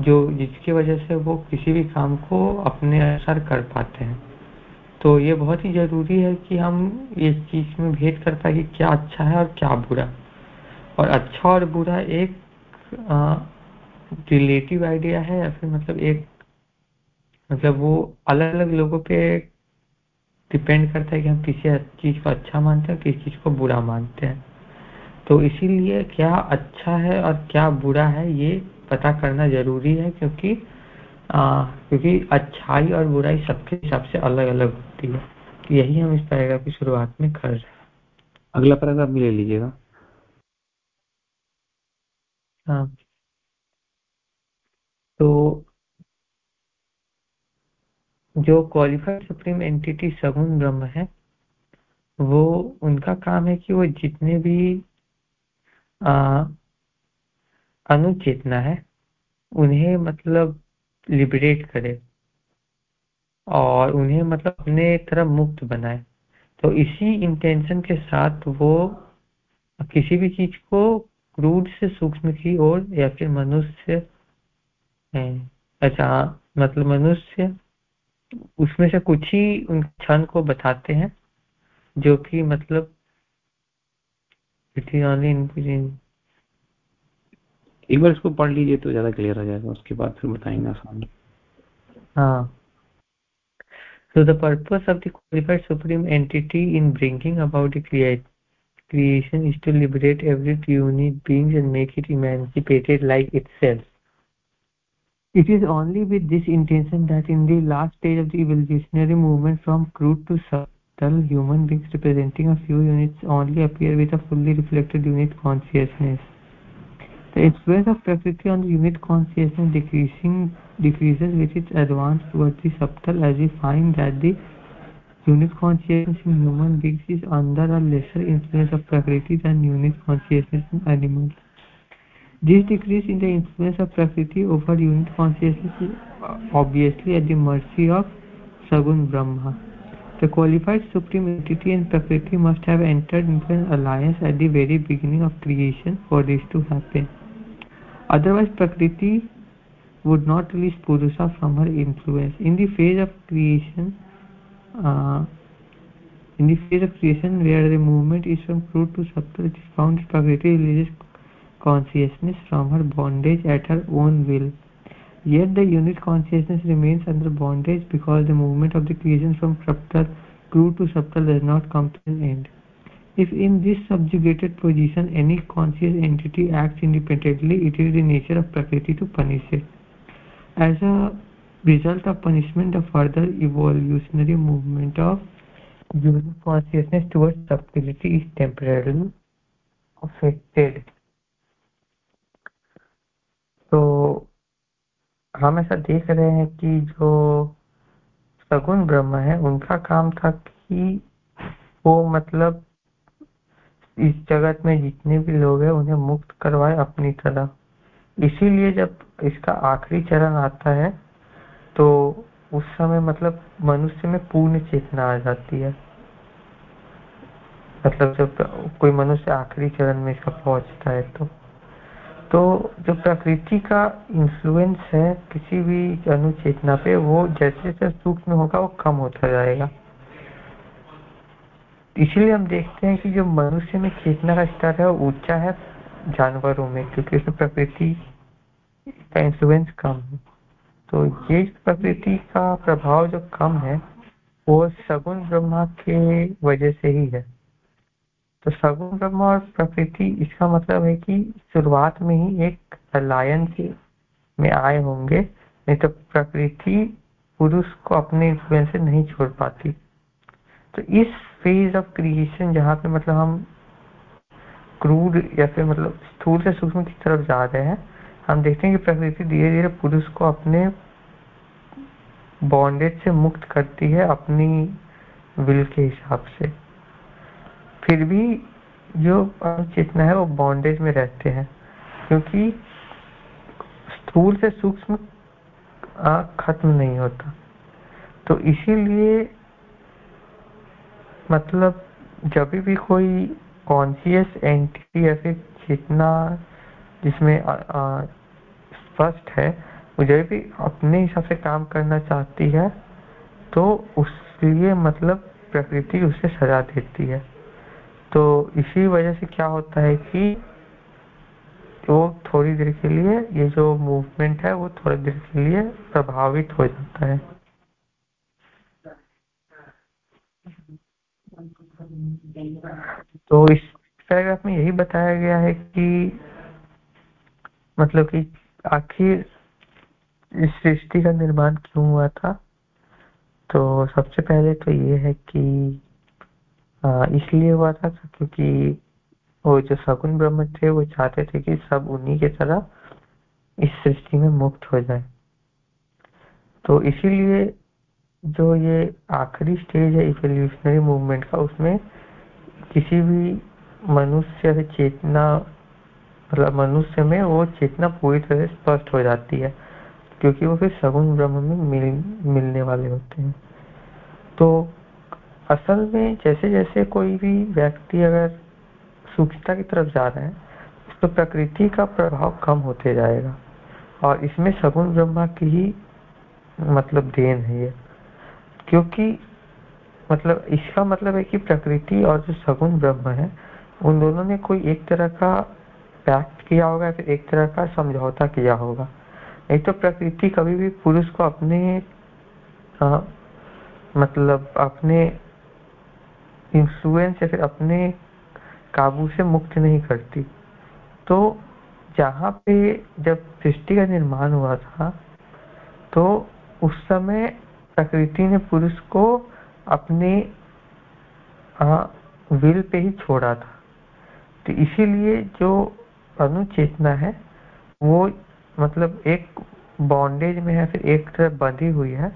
जो जिसकी वजह से वो किसी भी काम को अपने अनुसार कर पाते हैं। तो ये बहुत ही ज़रूरी है कि हम इस चीज़ में भेद कर पाए कि क्या अच्छा है और क्या बुरा। और अच्छा और बुरा एक रिलेटिव आइडिया है या फिर मतलब एक मतलब वो अलग अलग लोगों पे डिपेंड करता है कि हम किसी चीज़ को अच्छा मानते हैं किसी चीज़ को बुरा मानते हैं। तो इसीलिए क्या अच्छा है और क्या बुरा है ये पता करना ज़रूरी है क्योंकि आ, क्योंकि अच्छाई और बुराई सबके हिसाब से अलग अलग होती है। तो यही हम इस पैराग्राफ की शुरुआत में कर रहे हैं। अगला पैराग्राफ भी ले लीजिएगा। हाँ। तो जो क्वालिफाइड सुप्रीम एंटिटी सगुण ब्रह्म है वो उनका काम है कि वो जितने भी अनुचेतना है, उन्हें मतलब लिबरेट करे और उन्हें मतलब अपने तरफ़ मुक्त बनाए। तो इसी इंटेंशन के साथ वो किसी भी चीज़ को क्रूड से, सूक्ष्म की ओर या फिर मनुष्य अच्छा मतलब मनुष्य, उसमें से कुछ ही उन क्षण को बताते हैं, जो कि मतलब एक बार इसको पढ़ लीजिए तो ज्यादा क्लियर हो जाएगा उसके बाद फिर बताएंगे आसान हाँ So the purpose of the qualified supreme entity in bringing about the creation is to liberate every unit being and make it emancipated like itself. It is only with this intention that in the last stage of the evolutionary movement from crude to subtle, human beings representing a few units only appear with a fully reflected unit consciousness. The influence of Prakriti on the unit consciousness decreasing decreases with its advance towards the subtle as we find that the unit consciousness in human beings is under a lesser influence of Prakriti than unit consciousness in animals. This decrease in the influence of Prakriti over unit consciousness is uh, obviously at the mercy of Sagun Brahma. The qualified supreme entity and Prakriti must have entered into an alliance at the very beginning of creation for this to happen. Otherwise, Prakriti would not release Purusha from her influence. In the phase of creation, uh, in the phase of creation where the movement is from crude to subtle, it is found Prakriti releases consciousness from her bondage at her own will. Yet the unit consciousness remains under bondage because the movement of the creation from subtle, crude to subtle does not come to an end. If in this subjugated position any conscious entity acts independently, it is the nature of Prakriti to punish it. As a result of punishment, the further evolutionary movement of human consciousness towards subtlety is temporarily affected. तो हम ऐसा देख रहे हैं कि जो सगुण ब्रह्म है उनका काम था कि वो मतलब इस जगत में जितने भी लोग हैं, उन्हें मुक्त करवाए अपनी तरह। इसीलिए जब इसका आखिरी चरण आता है तो उस समय मतलब मनुष्य में पूर्ण चेतना आ जाती है। मतलब जब कोई मनुष्य आखिरी चरण में इसका पहुँचता है तो तो जो प्रकृति का इन्फ्लुएंस है, किसी भी अनुचेतना पे, वो जैसे जैसे सूक्ष्म होगा, वो कम होता जाएगा। इसलिए हम देखते हैं कि जो मनुष्य में चेतना का स्तर है, वो ऊँचा है जानवरों में, क्योंकि उसमें प्रकृति का इंफ्लुएंस कम है। तो ये प्रकृति का प्रभाव जो कम है, वो सगुण ब्रह्मा के वजह से ही है। तो सगुण ब्रह्मा और प्रकृति, इसका मतलब है कि शुरुआत में ही एक अलायंस में आए होंगे, नहीं तो प्रकृति पुरुष को अपने इन्फ्लुएंस से नहीं छोड़ पाती। तो इस फ़ेज़ ऑफ़ क्रिएशन जहाँ पे मतलब हम क्रूड या फिर मतलब स्थूल से सूक्ष्म की तरफ़ जा रहे हैं, हम देखते हैं कि प्रकृति धीरे धीरे पुरुष को अपने बॉन्डेज से मुक्त करती है अपनी विल के हिसाब से। फिर भी जो चेतना है वो बॉन्डेज में रहते हैं, क्योंकि स्थूल से सूक्ष्म खत्म नहीं होता। तो इसीलिए मतलब जब भी कोई कॉन्शियस एंटिटी फिर चेतना जिसमें स्पष्ट है, वो जब भी अपने हिसाब से काम करना चाहती है तो उसलिए मतलब प्रकृति उसे सजा देती है। तो इसी वजह से क्या होता है कि वो थोड़ी देर के लिए, ये जो मूवमेंट है, वो थोड़ी देर के लिए प्रभावित हो जाता है। तो इस पैराग्राफ में यही बताया गया है कि मतलब कि आखिर इस सृष्टि का निर्माण क्यों हुआ था? तो सबसे पहले तो ये है कि इसलिए हुआ था क्योंकि वो जो सगुन ब्रह्म थे, वो चाहते थे कि सब उन्हीं के तरह इस सृष्टि में मुक्त हो जाए। तो इसीलिए जो ये आखिरी स्टेज है इवोल्यूशनरी मूवमेंट का उसमें किसी भी मनुष्य चेतना मतलब मनुष्य में वो चेतना पूरी तरह स्पष्ट हो जाती है क्योंकि वो फिर सगुन ब्रह्म में मिल, मिलने वाले होते हैं। तो असल में जैसे जैसे कोई भी व्यक्ति अगर सूक्ष्मता की तरफ़ जा रहा है तो प्रकृति का प्रभाव कम होते जाएगा। और इसमें सगुन ब्रह्मा की ही मतलब देन है ये। क्योंकि मतलब इसका मतलब है कि प्रकृति और जो सगुन ब्रह्म है उन दोनों ने कोई एक तरह का पैक्ट किया होगा फिर एक तरह का समझौता किया होगा। नहीं तो प्रकृति कभी भी पुरुष को अपने आ, मतलब अपने इंफ्लुएंस या फिर अपने काबू से मुक्त नहीं करती। तो जहाँ पे जब सृष्टि का निर्माण हुआ था तो उस समय प्रकृति ने पुरुष को अपने आ, विल पे ही छोड़ा था। तो इसीलिए जो अनुचेतना है वो मतलब एक बॉन्डेज में है फिर एक तरफ़ बंधी हुई है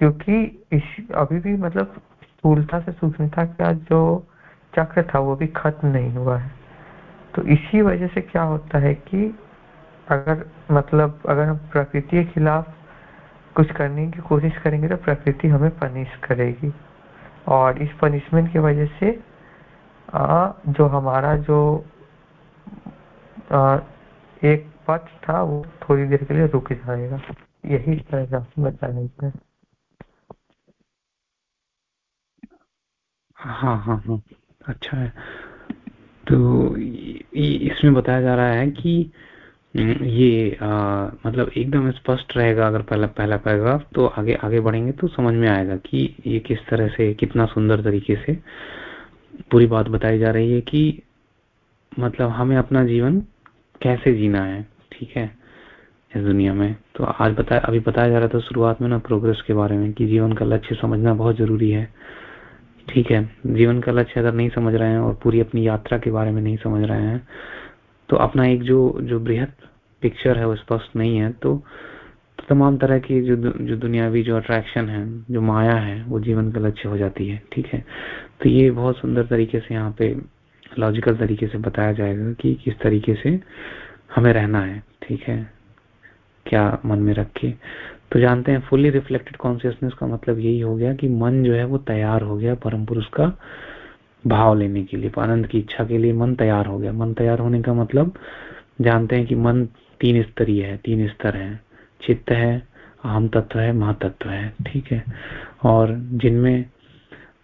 क्योंकि इस अभी भी मतलब स्थूलता से सूक्ष्मता का जो चक्र था वो भी खत्म नहीं हुआ है। तो इसी वजह से क्या होता है कि अगर मतलब अगर हम प्रकृति के खिलाफ कुछ करने की कोशिश करेंगे तो प्रकृति हमें पनिश करेगी। और इस पनिशमेंट की वजह से आ, जो हमारा जो आ, एक पथ था वो थोड़ी देर के लिए रुक जाएगा। यही पैराग्राफ बताया गया हाँ हाँ हाँ अच्छा है। तो इसमें बताया जा रहा है कि ये आ, मतलब एकदम स्पष्ट रहेगा अगर पहला पहला पैराग्राफ तो आगे आगे बढ़ेंगे तो समझ में आएगा कि ये किस तरह से कितना सुंदर तरीके से पूरी बात बताई जा रही है कि मतलब हमें अपना जीवन कैसे जीना है ठीक है इस दुनिया में। तो आज बताया अभी बताया जा रहा था शुरुआत में ना प्रोग्रेस के बारे में कि जीवन का लक्ष्य समझना बहुत ज़रूरी है ठीक है। जीवन का लक्ष्य अगर नहीं समझ रहे हैं और पूरी अपनी यात्रा के बारे में नहीं समझ रहे हैं तो अपना एक जो जो बृहद पिक्चर है वो स्पष्ट नहीं है। तो, तो तमाम तरह की जो जो दुनियावी जो अट्रैक्शन है जो माया है वो जीवन का लक्ष्य हो जाती है ठीक है? तो ये बहुत सुंदर तरीके से यहाँ पे लॉजिकल तरीके से बताया जाएगा कि किस तरीके से हमें रहना है ठीक है? क्या मन में रखे तो जानते हैं फुल्ली रिफ्लेक्टेड कॉन्सियसनेस का मतलब यही हो गया कि मन जो है वो तैयार हो गया परम पुरुष का भाव लेने के लिए, आनंद की इच्छा के लिए मन तैयार हो गया। मन तैयार होने का मतलब जानते हैं कि मन तीन स्तरीय है, तीन स्तर है। चित्त है, अहम तत्व है, महातत्व है, ठीक है? और जिनमें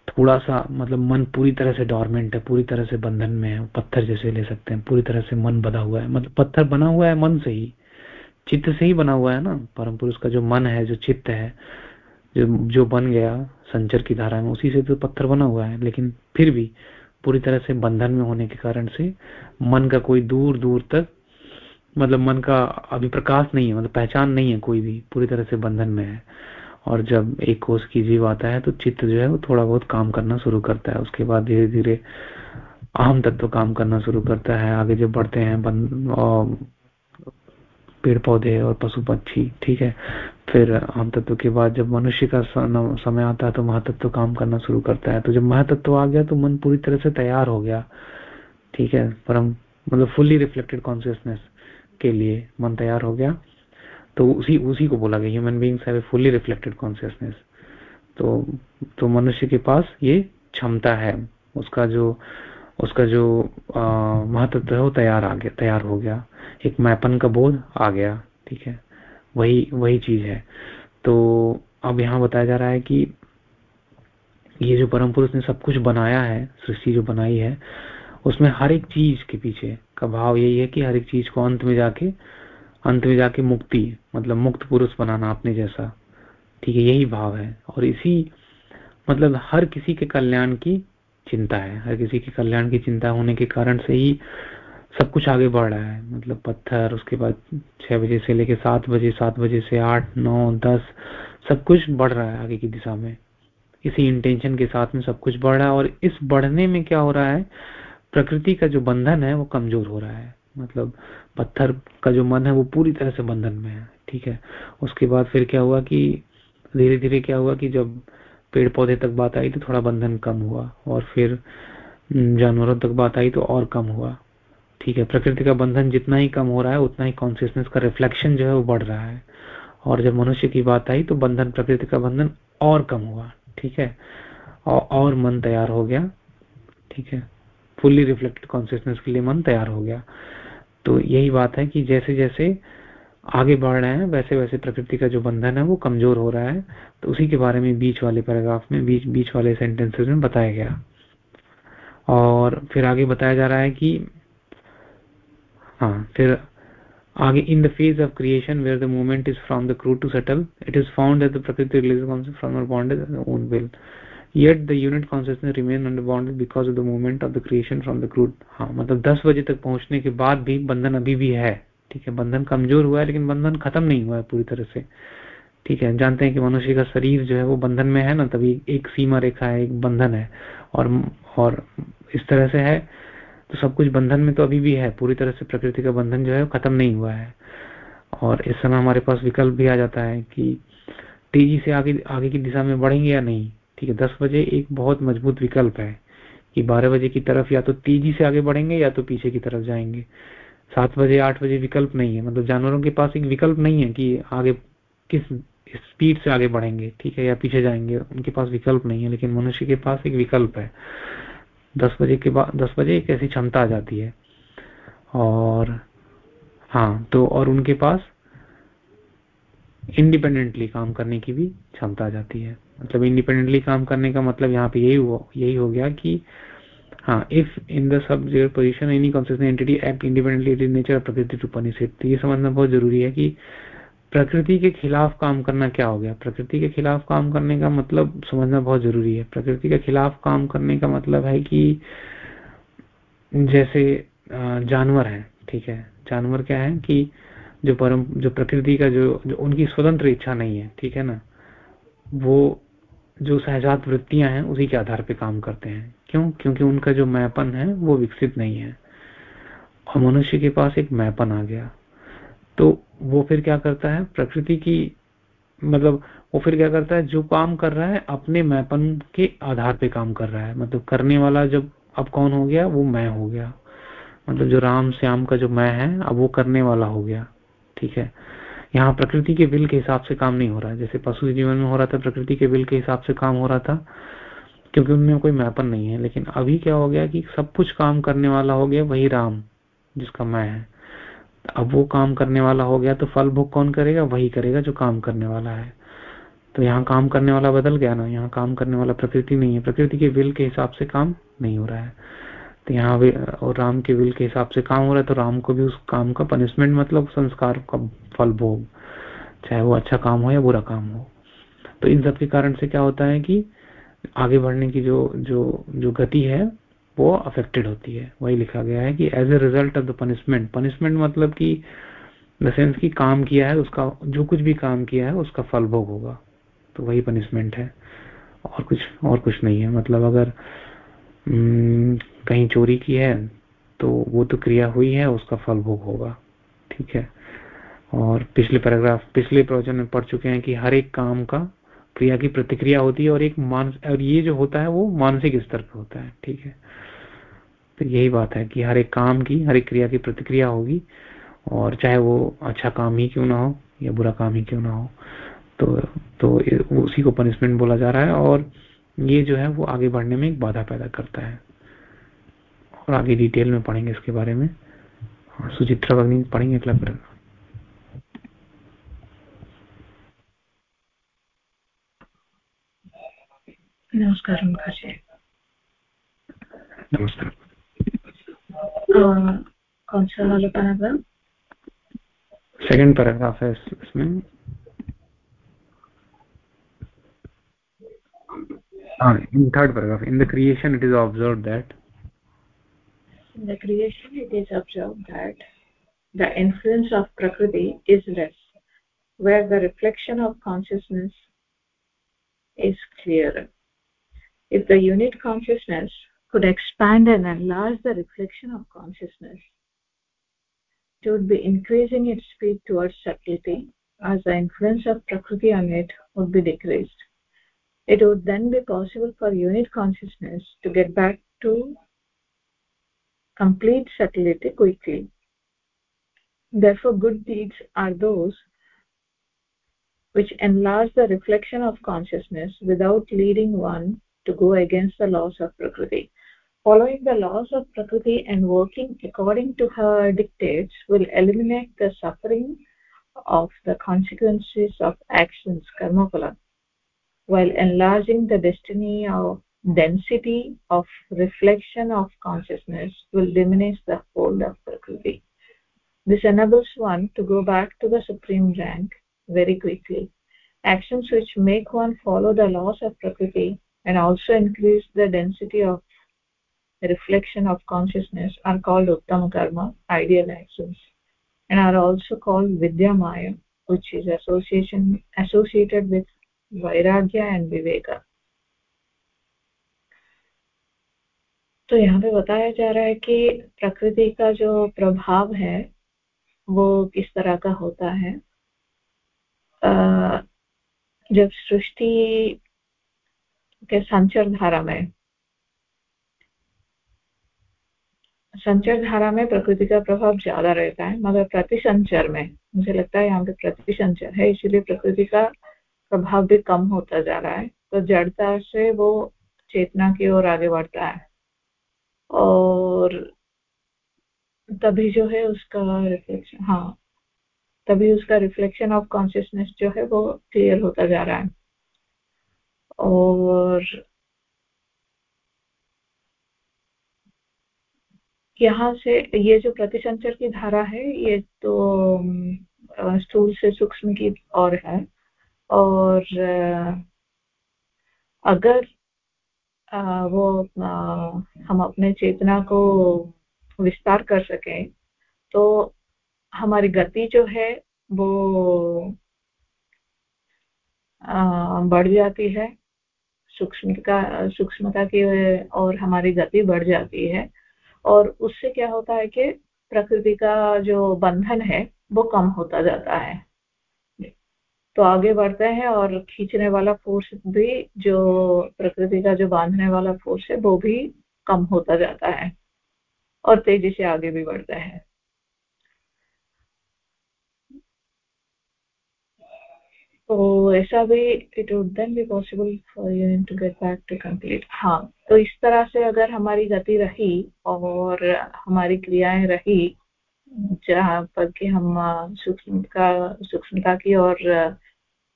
थोड़ा सा मतलब मन पूरी तरह से डॉर्मेंट है, पूरी तरह से बंधन में है, पत्थर जैसे ले सकते हैं, पूरी तरह से मन बना हुआ है। मतलब पत्थर बना हुआ है मन से ही, चित्त से ही बना हुआ है ना? परम पुरुष का जो मन है, जो चित्त है जो बन गया संचर की धारा में, उसी से तो पत्थर बना हुआ है, लेकिन फिर भी पूरी तरह से बंधन में होने के कारण से मन का कोई दूर दूर तक मतलब मन का अभी प्रकाश नहीं है मतलब पहचान नहीं है कोई भी, पूरी तरह से बंधन में है। और जब एक कोष की जीव आता है तो चित्त जो है, वो थोड़ा बहुत काम करना शुरू करता है। उसके बाद धीरे धीरे अहम तत्व तो काम करना शुरू करता है। आगे जब बढ़ते हैं पेड़ पौधे और पशु पक्षी ठीक है? फिर अहम तत्व के बाद जब मनुष्य का समय आता है तो महातत्व काम करना शुरू करता है। तो जब महातत्व आ गया तो मन पूरी तरह से तैयार हो गया। ठीक है? परम मतलब फुल्ली रिफ्लेक्टेड कॉन्सियसनेस के लिए मन तैयार हो गया। तो उसी उसी को बोला गया human beings have fully reflected consciousness तो तो मनुष्य के पास ये क्षमता है। उसका जो उसका जो महत्व है वो तैयार आ गया, तैयार हो गया। एक मैपन का बोध आ गया। ठीक है? वही वही चीज़ है। तो अब यहाँ बताया जा रहा है कि ये जो परम पुरुष ने सब कुछ बनाया है, सृष्टि जो बनाई है, उसमें हर एक चीज़ के पीछे का भाव यही है कि हर एक चीज़ को अंत में जाके, अंत में जाके मुक्ति मतलब मुक्त पुरुष बनाना अपने जैसा। ठीक है, यही भाव है। और इसी मतलब हर किसी के कल्याण की चिंता है। हर किसी के कल्याण की चिंता होने के कारण से ही सब कुछ आगे बढ़ रहा है। मतलब पत्थर, उसके बाद छह बजे से लेके सात बजे सात बजे से आठ, नौ, दस, सब कुछ बढ़ रहा है आगे की दिशा में। इसी इंटेंशन के साथ में सब कुछ बढ़ रहा है और इस बढ़ने में क्या हो रहा है? प्रकृति का जो बंधन है, वो कमज़ोर हो रहा है। मतलब पत्थर का जो मन है, वो पूरी तरह से बंधन में है, ठीक है? उसके बाद फिर क्या हुआ कि धीरे धीरे क्या हुआ कि जब पेड़ पौधे तक बात आई तो थोड़ा बंधन कम हुआ और फिर जानवरों तक बात आई तो और कम हुआ। ठीक है प्रकृति का बंधन जितना ही कम हो रहा है उतना ही कॉन्सियसनेस का रिफ्लेक्शन जो है वो बढ़ रहा है। और जब मनुष्य की बात आई तो बंधन प्रकृति का बंधन और कम हुआ ठीक है? और, और मन तैयार हो गया ठीक है? फुल्ली रिफ्लेक्टेड कॉन्सियसनेस के लिए मन तैयार हो गया। तो यही बात है कि जैसे जैसे आगे बढ़ रहे हैं वैसे वैसे प्रकृति का जो बंधन है वो कमज़ोर हो रहा है। तो उसी के बारे में बीच वाले पैराग्राफ में बीच बीच वाले सेंटेंसेस में बताया गया। और फिर आगे बताया जा रहा है कि हाँ फिर आगे in the phase of creation where the movement is from the crude to settle it is found that the prakriti release from our bondage own will yet the unit consciousness remain unbounded because of the movement of the creation from the crude. हाँ मतलब 10 बजे तक पहुँचने के बाद भी बंधन अभी भी है, ठीक है? बंधन कमज़ोर हुआ है, लेकिन बंधन खत्म नहीं हुआ है पूरी तरह से, ठीक है? जानते हैं कि मनुष्य का शरीर जो है वो बंधन में है ना, तभी एक सीमा रेखा है, एक बंधन है, और और इस तरह से है तो सब कुछ बंधन में तो अभी भी है, पूरी तरह से प्रकृति का बंधन जो है खत्म नहीं हुआ है। और इस समय हमारे पास विकल्प भी आ जाता है कि तेज़ी से आगे आगे की दिशा में बढ़ेंगे या नहीं। ठीक है, दस बजे एक बहुत मज़बूत विकल्प है कि बारह बजे की तरफ़ या तो तेज़ी से आगे बढ़ेंगे या तो पीछे की तरफ़ जाएँगे। सात बजे, आठ बजे विकल्प नहीं है। मतलब जानवरों के पास एक विकल्प नहीं है कि आगे किस स्पीड से आगे बढ़ेंगे, ठीक है, या पीछे जाएँगे। उनके पास विकल्प नहीं है, लेकिन मनुष्य के पास एक विकल्प है। दस बजे के बाद, दस बजे एक ऐसी क्षमता आ जाती है। और हाँ तो और उनके पास इंडिपेंडेंटली काम करने की भी क्षमता आ जाती है। मतलब इंडिपेंडेंटली काम करने का मतलब यहाँ पे यही हुआ, यही हो गया कि हाँ if in the subject position any conscious entity act independently nature prakriti to punish ये समझना बहुत ज़रूरी है कि प्रकृति के खिलाफ काम करना क्या हो गया? प्रकृति के खिलाफ काम करने का मतलब समझना बहुत ज़रूरी है। प्रकृति के खिलाफ काम करने का मतलब है कि जैसे जानवर है ठीक है? जानवर क्या है कि जो परम जो प्रकृति का जो, जो उनकी स्वतंत्र इच्छा नहीं है ठीक है ना? वो जो सहजात वृत्तियाँ हैं उसी के आधार पे काम करते हैं। क्यों? क्योंकि उनका जो मैपन है वो विकसित नहीं है। और मनुष्य के पास एक मैपन आ गया। तो वो फिर क्या करता है? प्रकृति की मतलब वो फिर क्या करता है? जो काम कर रहा है, अपने मैपन के आधार पे काम कर रहा है। मतलब करने वाला जब, अब कौन हो गया? वो मैं हो गया। मतलब जो राम श्याम का जो मैं है, अब वो करने वाला हो गया। ठीक है? यहाँ प्रकृति के बिल के हिसाब से काम नहीं हो रहा है। जैसे पशु जीवन में हो रहा था, प्रकृति के बिल के हिसाब से काम हो रहा था, क्योंकि उनमें कोई मैपन नहीं है। लेकिन अभी क्या हो गया कि सब कुछ काम करने वाला हो गया, वही राम, जिसका मैं है। अब वो काम करने वाला हो गया तो फल भोग कौन करेगा? वही करेगा जो काम करने वाला है। तो यहाँ काम करने वाला बदल गया ना? यहाँ काम करने वाला प्रकृति नहीं है। प्रकृति के विल के हिसाब से काम नहीं हो रहा है। तो यहाँ और राम के विल के हिसाब से काम हो रहा है तो राम को भी उस काम का पनिशमेंट मतलब संस्कार का फल भोग, चाहे वो अच्छा काम हो या बुरा काम हो। तो इन सब के कारण से क्या होता है कि आगे बढ़ने की जो जो जो गति है वो अफेक्टेड होती है। वही लिखा गया है कि as a result of the punishment punishment मतलब कि द सेंस की काम किया है उसका जो कुछ भी काम किया है उसका फल भोग होगा। तो वही पनिशमेंट है। और कुछ और कुछ नहीं है। मतलब अगर हम्म, कहीं चोरी की है तो वो तो क्रिया हुई है उसका फल भोग होगा। ठीक है? और पिछले पैराग्राफ पिछले प्रवचन में पढ़ चुके हैं कि हर एक काम का क्रिया की प्रतिक्रिया होती है और एक मान और ये जो होता है वो मानसिक स्तर पर होता है। ठीक है? तो यही बात है कि हर एक काम की हर एक क्रिया की प्रतिक्रिया होगी और चाहे वो अच्छा काम ही क्यों ना हो या बुरा काम ही क्यों ना हो। तो तो उसी को पनिशमेंट बोला जा रहा है और ये जो है वो आगे बढ़ने में एक बाधा पैदा करता है। और आगे डिटेल में पढ़ेंगे इसके बारे में। और सुचित्रा भगनी पढ़ेंगे अगला प्रश्न। नमस्कार नमस्कार। uh, kaun paragraph second paragraph is isme ah in third paragraph in the creation it is observed that in the creation it is observed that the influence of prakriti is less where the reflection of consciousness is clearer if the unit consciousness could expand and enlarge the reflection of consciousness. It would be increasing its speed towards subtlety as the influence of prakriti on it would be decreased. It would then be possible for unit consciousness to get back to complete subtlety quickly. Therefore good deeds are those which enlarge the reflection of consciousness without leading one to go against the laws of prakriti following the laws of prakriti and working according to her dictates will eliminate the suffering of the consequences of actions karma phala while enlarging the destiny of density of reflection of consciousness will diminish the hold of prakriti. This enables one to go back to the supreme rank very quickly. Actions which make one follow the laws of prakriti and also increase the density of reflection of consciousness are called uttama karma ideal actions and are also called vidya maya which is association associated with vairagya and viveka तो यहाँ पे बताया जा रहा है कि प्रकृति का जो प्रभाव है वो किस तरह का होता है जब सृष्टि के संचर धारा में संचर धारा में प्रकृति का प्रभाव ज़्यादा रहता है, मगर प्रतिसंचर में, मुझे लगता है यहाँ पे प्रतिसंचर है, इसीलिए प्रकृति का प्रभाव भी कम होता जा रहा है। तो जड़ता से वो चेतना की ओर आगे बढ़ता है। और तभी जो है उसका रिफ्लेक्शन हाँ तभी उसका रिफ्लेक्शन ऑफ़ कॉन्शियसनेस जो है वो क्लियर होता जा रहा है। और यहाँ से ये जो प्रतिसंचर की धारा है, ये तो स्थूल से सूक्ष्म की ओर है। और अगर वो हम अपने चेतना को विस्तार कर सकें तो हमारी गति जो है, वो बढ़ जाती है। सूक्ष्मता सूक्ष्मता की और हमारी गति बढ़ जाती है। और उससे क्या होता है कि प्रकृति का जो बंधन है, वो कम होता जाता है। तो आगे बढ़ते हैं और खींचने वाला फोर्स भी जो प्रकृति का जो बांधने वाला फोर्स है, वो भी कम होता जाता है और तेज़ी से आगे भी बढ़ता है। तो ऐसा भी it would then be possible for you to get back to complete हाँ। तो इस तरह से अगर हमारी गति रही और हमारी क्रियाएँ रही जहाँ पर कि हम सूक्ष्मता सूक्ष्मता की और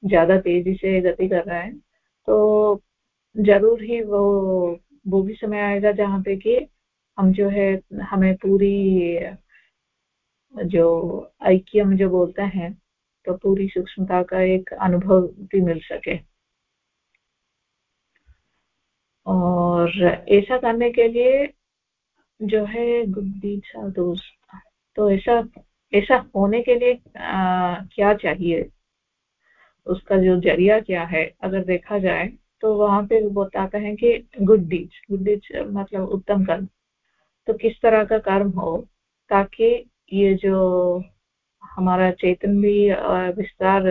ज़्यादा तेज़ी से गति कर रहे हैं तो ज़रूर ही वो वो भी समय आएगा जहाँ पे कि हम जो है हमें पूरी जो ऐक्यम जो बोलते हैं तो पूरी सूक्ष्मता का एक अनुभव भी मिल सके। और ऐसा करने के लिए जो है गुड डीड्स आर दोस्त तो ऐसा ऐसा होने के लिए आ, क्या चाहिए? उसका जो ज़रिया क्या है? अगर देखा जाए तो वहाँ पे बताते हैं कि गुड डीड्स गुड डीड्स मतलब उत्तम कर्म तो किस तरह का कर्म हो ताकि ये जो हमारा चेतन भी विस्तार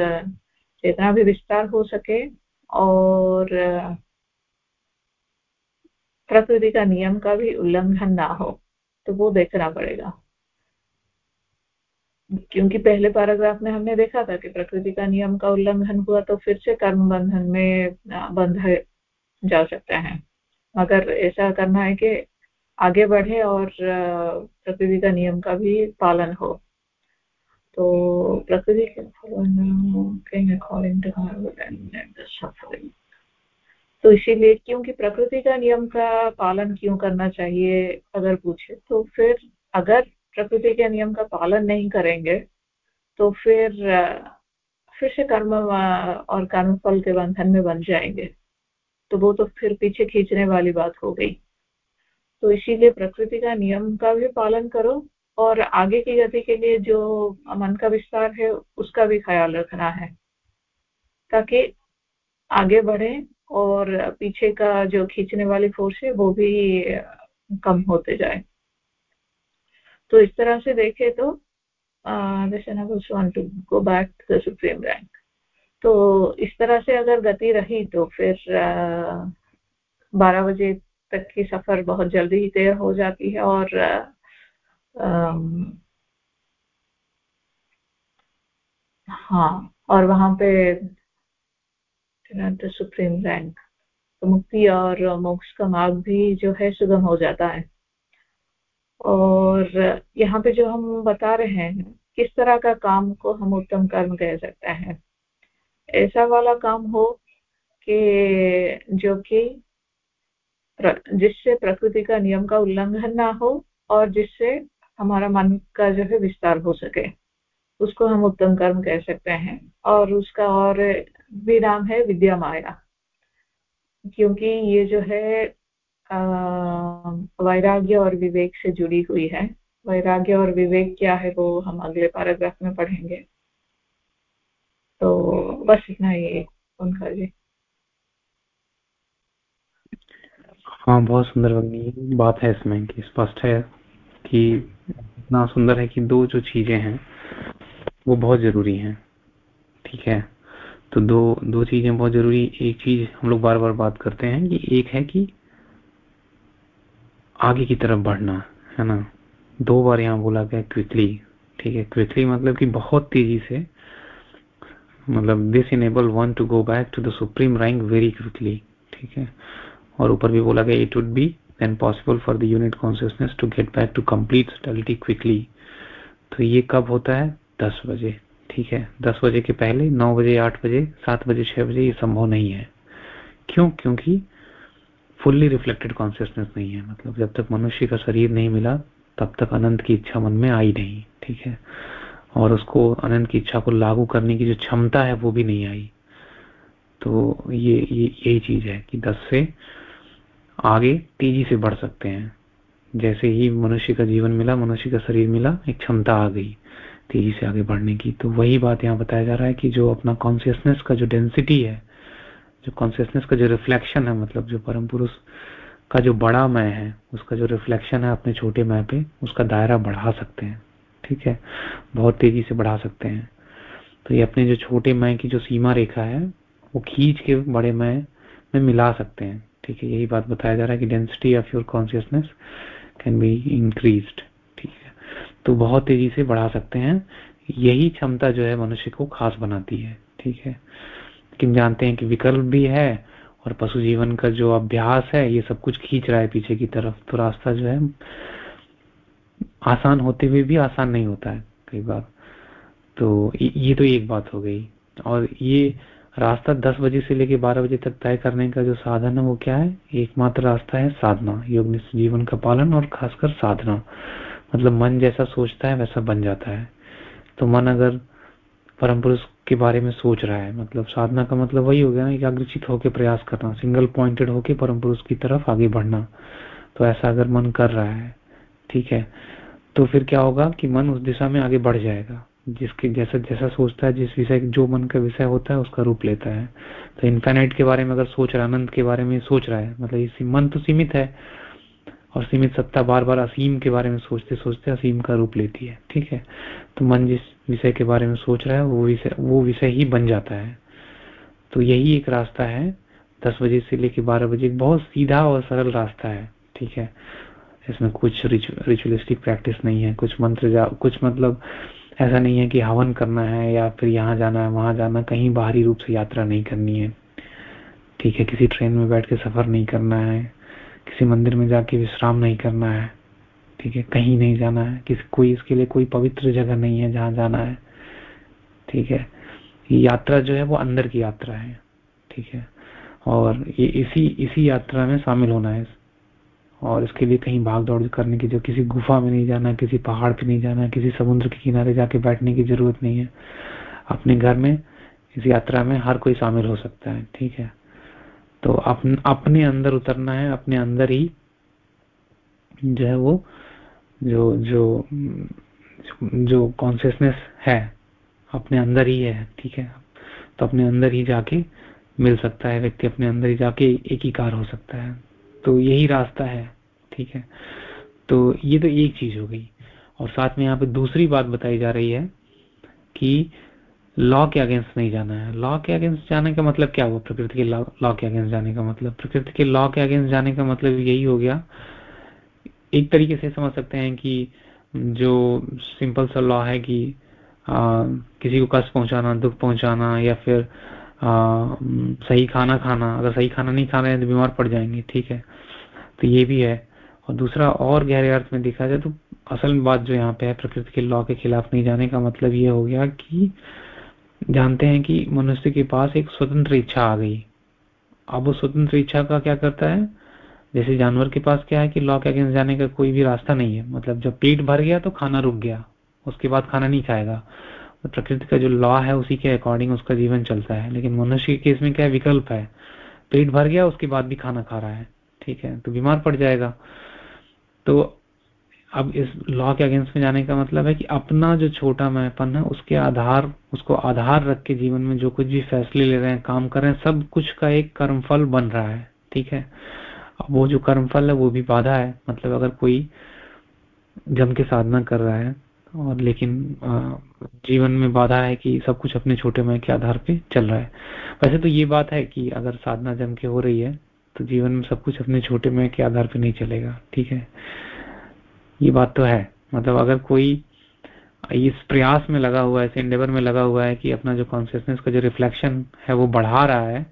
चेतना भी विस्तार हो सके और प्रकृति का नियम का भी उल्लंघन ना हो तो वो देखना पड़ेगा। क्योंकि पहले पैराग्राफ में हमने देखा था कि प्रकृति का नियम का उल्लंघन हुआ तो फिर से कर्म बंधन में बंध जा सकते हैं। मगर ऐसा करना है कि आगे बढ़े और प्रकृति का नियम का भी पालन हो। तो प्रकृति के तो इसीलिए क्योंकि प्रकृति का नियम का पालन क्यों करना चाहिए, अगर पूछे तो फिर अगर प्रकृति के नियम का पालन नहीं करेंगे तो फिर फिर से कर्म और कर्म फल के बंधन में बन जाएँगे। तो वो तो फिर पीछे खींचने वाली बात हो गई। तो इसीलिए प्रकृति का नियम का भी पालन करो और आगे की गति के लिए जो मन का विस्तार है, उसका भी ख्याल रखना है। ताकि आगे बढ़े और पीछे का जो खींचने वाली फोर्स है, वो भी कम होते जाए। तो इस तरह से देखे तो to go back to the supreme rank. तो इस तरह से अगर गति रही तो फिर बारह बजे तक की सफ़र बहुत जल्दी ही तय हो जाती है और हाँ और वहाँ पे सुप्रीम रैंक तो मुक्ति और मोक्ष का मार्ग भी जो है सुगम हो जाता है। और यहाँ पे जो हम बता रहे हैं, किस तरह का काम को हम उत्तम कर्म कह सकते हैं? ऐसा वाला काम हो कि जो कि जिससे प्रकृति का नियम का उल्लंघन ना हो और जिससे हमारा मन का जो है विस्तार हो सके। उसको हम उत्तम कर्म कह सकते हैं और उसका और भी नाम है विद्या माया। क्योंकि ये जो है वैराग्य और विवेक से जुड़ी हुई है। वैराग्य और विवेक क्या है वो हम अगले पैराग्राफ में पढ़ेंगे। तो बस इतना ही उनका जी। हाँ बहुत सुंदर बात है इसमें कि स्पष्ट है। कि इतना सुंदर है कि दो जो चीज़ें हैं, वो बहुत ज़रूरी हैं। ठीक है? तो दो दो चीज़ें बहुत ज़रूरी, एक चीज़ हम लोग बार बार बात करते हैं कि एक है कि आगे की तरफ़ बढ़ना, है ना? दो बार यहाँ बोला गया क्विकली ठीक है? क्विकली मतलब कि बहुत तेज़ी से मतलब this enable one to go back to the supreme rank very quickly ठीक है? और ऊपर भी बोला गया it would be then possible for the unit consciousness to get back to complete stability quickly तो ये कब होता है? दस बजे, ठीक है? दस बजे के पहले, नौ बजे, आठ बजे, सात बजे, छह बजे ये संभव नहीं है। क्यों? क्योंकि फुल्ली रिफ्लेक्टेड कॉन्सियसनेस नहीं है। मतलब जब तक मनुष्य का शरीर नहीं मिला, तब तक अनंत की इच्छा मन में आई नहीं, ठीक है? और उसको अनंत की इच्छा को लागू करने की जो क्षमता है, वो भी नहीं आई। तो ये, यही चीज़ है कि दस से आगे तेज़ी से बढ़ सकते हैं। जैसे ही मनुष्य का जीवन मिला, मनुष्य का शरीर मिला, एक क्षमता आ गई तेज़ी से आगे बढ़ने की। तो वही बात यहाँ बताया जा रहा है कि जो अपना कॉन्सियसनेस का जो डेंसिटी है, जो कॉन्सियसनेस का जो रिफ्लेक्शन है मतलब जो परम पुरुष का जो बड़ा मैं है, उसका जो रिफ्लेक्शन है अपने छोटे मैं पे, उसका दायरा बढ़ा सकते हैं। ठीक है? बहुत तेज़ी से बढ़ा सकते हैं। तो ये अपने जो छोटे मैं की जो सीमा रेखा है, वो खींच के बड़े मैं में मिला सकते हैं। ठीक है, यही बात बताया जा रहा है कि density of your consciousness can be increase ठीक है। तो बहुत तेज़ी से बढ़ा सकते हैं, यही क्षमता जो है मनुष्य को खास बनाती है, ठीक है। लेकिन जानते हैं कि विकल्प भी है और पशु जीवन का जो अभ्यास है, ये सब कुछ खींच रहा है पीछे की तरफ़ तो रास्ता जो है, आसान होते हुए भी आसान नहीं होता है, कई बार। तो ये तो एक बात हो गई। और ये रास्ता 10 बजे से लेकर बारह बजे तक तय करने का जो साधन है वो क्या है? एकमात्र रास्ता है साधना योग जीवन का पालन और खासकर साधना। मतलब मन जैसा सोचता है, वैसा बन जाता है। तो मन अगर परम पुरुष के बारे में सोच रहा है मतलब साधना का मतलब वही हो गया ना, एकाग्रचित होकर प्रयास करना सिंगल पॉइंटेड होकर परम पुरुष की तरफ़ आगे बढ़ना। तो ऐसा अगर मन कर रहा है, ठीक है तो फिर क्या होगा कि मन उस दिशा में आगे बढ़ जाएगा। जिसके जैसा जैसा सोचता है, जिस विषय, जो मन का विषय होता है, उसका रूप लेता है। तो इन्फेनाइट के बारे में अगर सोच रहा है, अनंत के बारे में सोच रहा है मतलब इसी मन तो सीमित है, और सीमित सत्ता बार बार असीम के बारे में सोचते सोचते असीम का रूप लेती है, ठीक है? तो मन जिस विषय के बारे में सोच रहा है, वो विषय वो विषय ही बन जाता है। तो यही एक रास्ता है, दस बजे से लेकर बारह बजे बहुत सीधा और सरल रास्ता है, ठीक है? इसमें कुछ रिचुअलिस्टिक प्रैक्टिस नहीं है, कुछ मंत्र जा, कुछ मतलब ऐसा नहीं है कि हवन करना है या फिर यहाँ जाना है, वहाँ जाना कहीं बाहरी रूप से यात्रा नहीं करनी है। ठीक है, किसी ट्रेन में बैठ के सफ़र नहीं करना है, किसी मंदिर में जाके विश्राम नहीं करना है, ठीक है, कहीं नहीं जाना है, किसी, कोई इसके लिए कोई पवित्र जगह नहीं है जहाँ जाना है, ठीक है। यात्रा जो है वो अंदर की यात्रा है, ठीक है। और ये इसी इसी यात्रा में शामिल होना है। और इसके लिए कहीं भाग दौड़ करने की जो किसी गुफा में नहीं जाना किसी पहाड़ पे नहीं जाना किसी समुद्र के किनारे जाके बैठने की ज़रूरत नहीं है। अपने घर में इस यात्रा में हर कोई शामिल हो सकता है ठीक है? तो अपन, अपने अंदर उतरना है अपने अंदर ही जो है वो जो जो जो कॉन्सियसनेस है अपने अंदर ही है ठीक है? तो अपने अंदर ही जाके मिल सकता है व्यक्ति अपने अंदर ही जाके एक ही कार हो सकता है। तो यही रास्ता है ठीक है? तो ये तो एक चीज़ हो गई। और साथ में यहाँ पे दूसरी बात बताई जा रही है कि लॉ के अगेंस्ट नहीं जाना है। लॉ के अगेंस्ट जाने का मतलब क्या हुआ? प्रकृति के लॉ के अगेंस्ट जाने का मतलब। प्रकृति के लॉ के अगेंस्ट जाने का मतलब यही हो गया। एक तरीके से समझ सकते हैं कि जो सिंपल सा लॉ है कि आ, किसी को कष्ट पहुंचाना दुख पहुंचाना या फिर सही खाना खाना, अगर सही खाना नहीं खा रहे हैं तो बीमार पड़ जाएँगे, ठीक है? तो ये भी है। और दूसरा, और गहरे अर्थ में देखा जाए तो असल बात जो यहाँ पे है, प्रकृति के लॉ के खिलाफ नहीं जाने का मतलब ये हो गया कि जानते हैं कि मनुष्य के पास एक स्वतंत्र इच्छा आ गई। अब वो स्वतंत्र इच्छा का क्या करता है? जैसे जानवर के पास क्या है कि लॉ के अगेंस्ट जाने का कोई भी रास्ता नहीं है। मतलब जब पेट भर गया तो खाना रुक गया, उसके बाद खाना नहीं खाएगा। प्रकृति का जो लॉ है, उसी के अकॉर्डिंग उसका जीवन चलता है। लेकिन मनुष्य के केस में क्या विकल्प है। पेट भर गया, उसके बाद भी खाना खा रहा है। ठीक है? तो बीमार पड़ जाएगा। तो अब इस लॉ के अगेंस्ट में जाने का मतलब है कि अपना जो छोटा मैंपन है, उसके आधार, उसको आधार रख के जीवन में जो कुछ भी फैसले ले रहे हैं, काम कर रहे हैं, सब कुछ का एक कर्मफल बन रहा है। ठीक है? अब वो जो कर्मफल है, वो भी बाधा है। मतलब अगर कोई जम के साधना कर रहा है और लेकिन जीवन में बाधा है कि सब कुछ अपने छोटे मैं के आधार पे चल रहा है। वैसे तो ये बात है कि अगर साधना जम के हो रही है तो जीवन में सब कुछ अपने छोटे मैं के आधार पे नहीं चलेगा, ठीक है? ये बात तो है। मतलब अगर कोई इस प्रयास में लगा हुआ है, इस इंडेवर में लगा हुआ है कि अपना जो कॉन्सियसनेस का जो रिफ्लेक्शन है, वो बढ़ा रहा है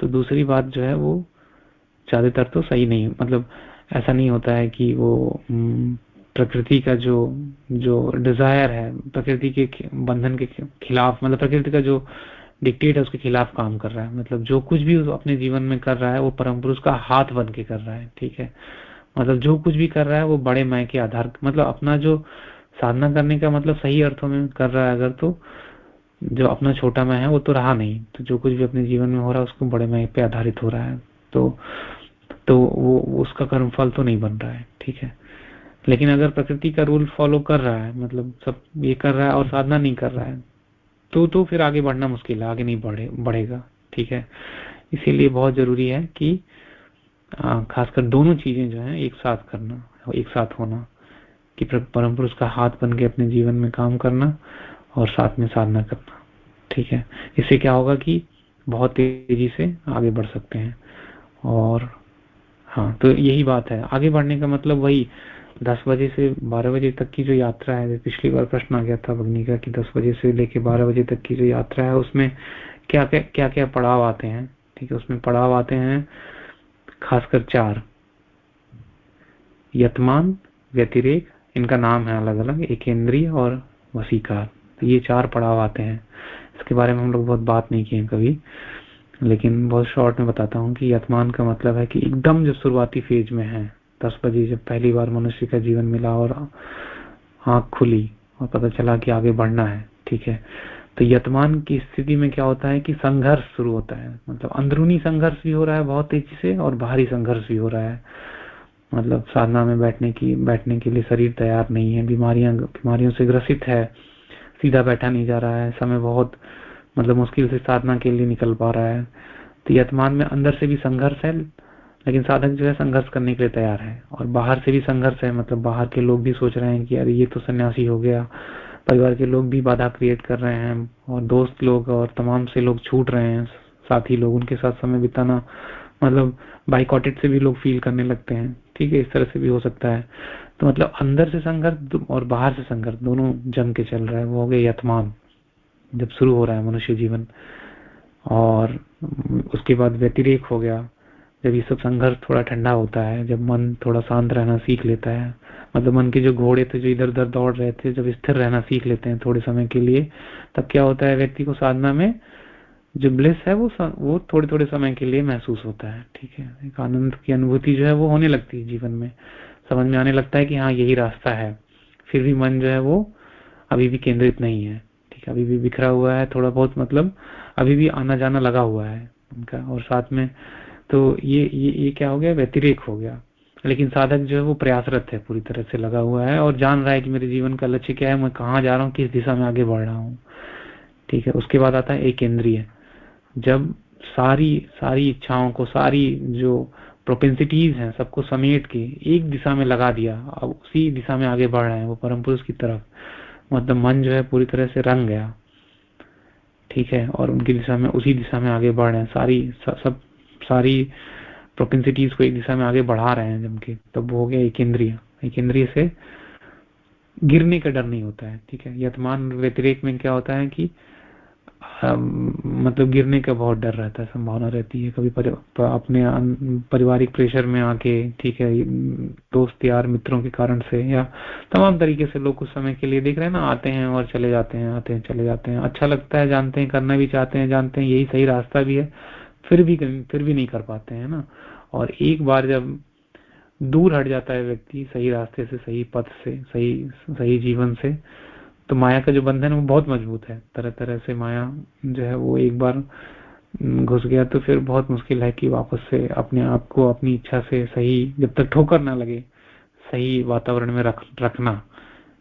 तो दूसरी बात जो है वो ज़्यादातर तो सही नहीं मतलब ऐसा नहीं होता है कि वो प्रकृति का जो जो डिज़ायर है, प्रकृति के बंधन के खिलाफ मतलब प्रकृति का जो डिक्टेट है, उसके खिलाफ काम कर रहा है। मतलब जो कुछ भी अपने जीवन में कर रहा है, वो परम पुरुष का हाथ बन के कर रहा है, ठीक है? मतलब जो कुछ भी कर रहा है, वो बड़े मैं के आधार मतलब अपना जो साधना करने का मतलब सही अर्थों में कर रहा है अगर तो जो अपना छोटा मैं है, वो तो रहा नहीं। तो जो कुछ भी अपने जीवन में हो रहा है, उसको बड़े मैं पे आधारित हो रहा है। तो तो वो उसका कर्मफल तो नहीं बन रहा है, ठीक है? लेकिन अगर प्रकृति का रूल फॉलो कर रहा है मतलब सब ये कर रहा है और साधना नहीं कर रहा है तो तो फिर आगे बढ़ना मुश्किल है, आगे नहीं बढ़े, बढ़ेगा, ठीक है? इसीलिए बहुत ज़रूरी है कि खासकर दोनों चीज़ें जो है, एक साथ करना, एक साथ होना, कि परम पुरुष का हाथ बन के अपने जीवन में काम करना और साथ में साधना करना, ठीक है? इससे क्या होगा कि बहुत तेज़ी से आगे बढ़ सकते हैं, और हाँ तो यही बात है। आगे बढ़ने का मतलब वही दस बजे से बारह बजे तक की जो यात्रा है, पिछली बार प्रश्न आ गया था भगनी का कि दस बजे से लेके बारह बजे तक की जो यात्रा है, उसमें क्या क्या क्या क्या पड़ाव आते हैं? ठीक है, उसमें पड़ाव आते हैं खासकर चार। यतमान, व्यतिरेक, इनका नाम है अलग अलग एक इंद्रिय और वसीकार तो ये चार पड़ाव आते हैं। इसके बारे में हम लोग बहुत बात नहीं किए कभी, लेकिन बहुत शॉर्ट में बताता हूँ कि यतमान का मतलब है कि एकदम जो शुरुआती फ़ेज़ में है दस बजे जब पहली बार मनुष्य का जीवन मिला और आँख खुली और पता चला कि आगे बढ़ना है, ठीक है। तो यतमान की स्थिति में क्या होता है कि संघर्ष शुरू होता है। मतलब अंदरूनी संघर्ष भी हो रहा है बहुत तेज़ी से और बाहरी संघर्ष भी हो रहा है। मतलब साधना में बैठने की, बैठने के लिए शरीर तैयार नहीं है, बीमारियाँ, बीमारियों से ग्रसित है, सीधा बैठा नहीं जा रहा है, समय बहुत मतलब मुश्किल से साधना के लिए निकल पा रहा है। तो यतमान में अंदर से भी संघर्ष है लेकिन साधक जो है संघर्ष करने के लिए तैयार है और बाहर से भी संघर्ष है। मतलब बाहर के लोग भी सोच रहे हैं कि अरे ये तो सन्यासी हो गया। परिवार के लोग भी बाधा क्रिएट कर रहे हैं और दोस्त लोग और तमाम से लोग छूट रहे हैं। साथी लोग, उनके साथ समय बिताना मतलब बाइकॉटेड से भी लोग फील करने लगते हैं। ठीक है, इस तरह से भी हो सकता है। तो मतलब अंदर से संघर्ष और बाहर से संघर्ष दोनों जम के चल रहा है। वो हो गया यथमान जब शुरू हो रहा है मनुष्य जीवन। और उसके बाद व्यतिरेक हो गया। जब ये सब संघर्ष थोड़ा ठंडा होता है, जब मन थोड़ा शांत रहना सीख लेता है मतलब मन के जो घोड़े थे, जो इधर उधर दौड़ रहे थे, जब स्थिर रहना सीख लेते हैं थोड़े समय के लिए, तब क्या होता है, व्यक्ति को साधना में जो ब्लिस है, वो वो थोड़े थोड़े समय के लिए महसूस होता है, ठीक है? एक आनंद की अनुभूति जो है, वो होने लगती है जीवन में। समझ में आने लगता है कि हाँ यही रास्ता है। फिर भी मन जो है, वो अभी भी केंद्रित नहीं है, ठीक है? अभी भी बिखरा हुआ है, थोड़ा बहुत मतलब अभी भी आना जाना लगा हुआ है उनका। और साथ में तो ये ये ये क्या हो गया? व्यतिरेक हो गया। लेकिन साधक जो है वो प्रयासरत है, पूरी तरह से लगा हुआ है और जान रहा है कि मेरे जीवन का लक्ष्य क्या है, मैं कहाँ जा रहा हूँ, किस दिशा में आगे बढ़ रहा हूँ। ठीक है, उसके बाद आता है एक केंद्रीय जब सारी सारी इच्छाओं को, सारी जो प्रोपेंसिटीज हैं, सबको समेट के एक दिशा में लगा दिया, अब उसी दिशा में आगे बढ़ रहे हैं वो परम पुरुष की तरफ़ मतलब मन जो है पूरी तरह से रंग गया। ठीक है, और उनकी दिशा में, उसी दिशा में आगे बढ़ रहे हैं। सारी सब सारी प्रोपेंसिटीज को एक दिशा में आगे बढ़ा रहे हैं जम के तब वो हो गया एक इंद्रिय एक इंद्रिय से गिरने का डर नहीं होता है ठीक है? यथमान व्यतिरेक में क्या होता है कि मतलब गिरने का बहुत डर रहता है संभावना रहती है। कभी परि, अपने पारिवारिक प्रेशर में आके ठीक है दोस्त यार मित्रों के कारण से या तमाम तरीके से लोग कुछ समय के लिए देख रहे हैं ना आते हैं और चले जाते हैं आते हैं चले जाते हैं। अच्छा लगता है जानते हैं करना भी चाहते हैं जानते हैं यही सही रास्ता भी है। फिर भी फिर भी नहीं कर पाते हैं ना। और एक बार जब दूर हट जाता है व्यक्ति सही रास्ते से, सही पथ से, सही सही जीवन से तो माया का जो बंधन है वो बहुत मज़बूत है। तरह तरह से माया जो है वो एक बार घुस गया तो फिर बहुत मुश्किल है कि वापस से अपने आप को अपनी इच्छा से सही, जब तक ठोकर ना लगे, सही वातावरण में रख, रखना।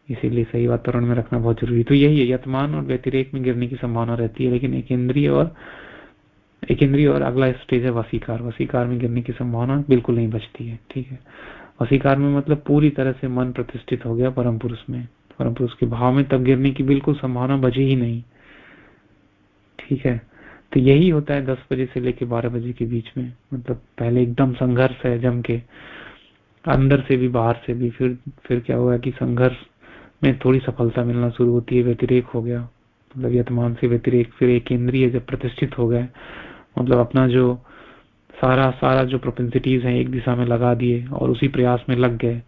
इसीलिए सही वातावरण में रखना बहुत ज़रूरी तो यही है, यतमान और व्यतिरेक में गिरने की संभावना रहती है, लेकिन एक इंद्रिय और एक इंद्रिय और अगला स्टेज है वसीकार। वसीकार में गिरने की संभावना बिल्कुल नहीं बचती है, ठीक है? वसीकार में मतलब पूरी तरह से मन प्रतिष्ठित हो गया परम पुरुष में। परम पुरुष के भाव में तब गिरने की बिल्कुल संभावना बची ही नहीं, ठीक है? तो यही होता है दस बजे से लेकर बारह बजे के बीच में। मतलब पहले एकदम संघर्ष है जम के। अंदर से भी, बाहर से भी, फिर फिर क्या हुआ कि संघर्ष में थोड़ी सफलता मिलना शुरू होती है, व्यतिरेक हो गया। मतलब यतमान से व्यतिरेक, फिर एक केंद्रीय जब प्रतिष्ठित हो गए मतलब अपना जो सारा सारा जो प्रोपेंसिटीज है एक दिशा में लगा दिए और उसी प्रयास में लग गए,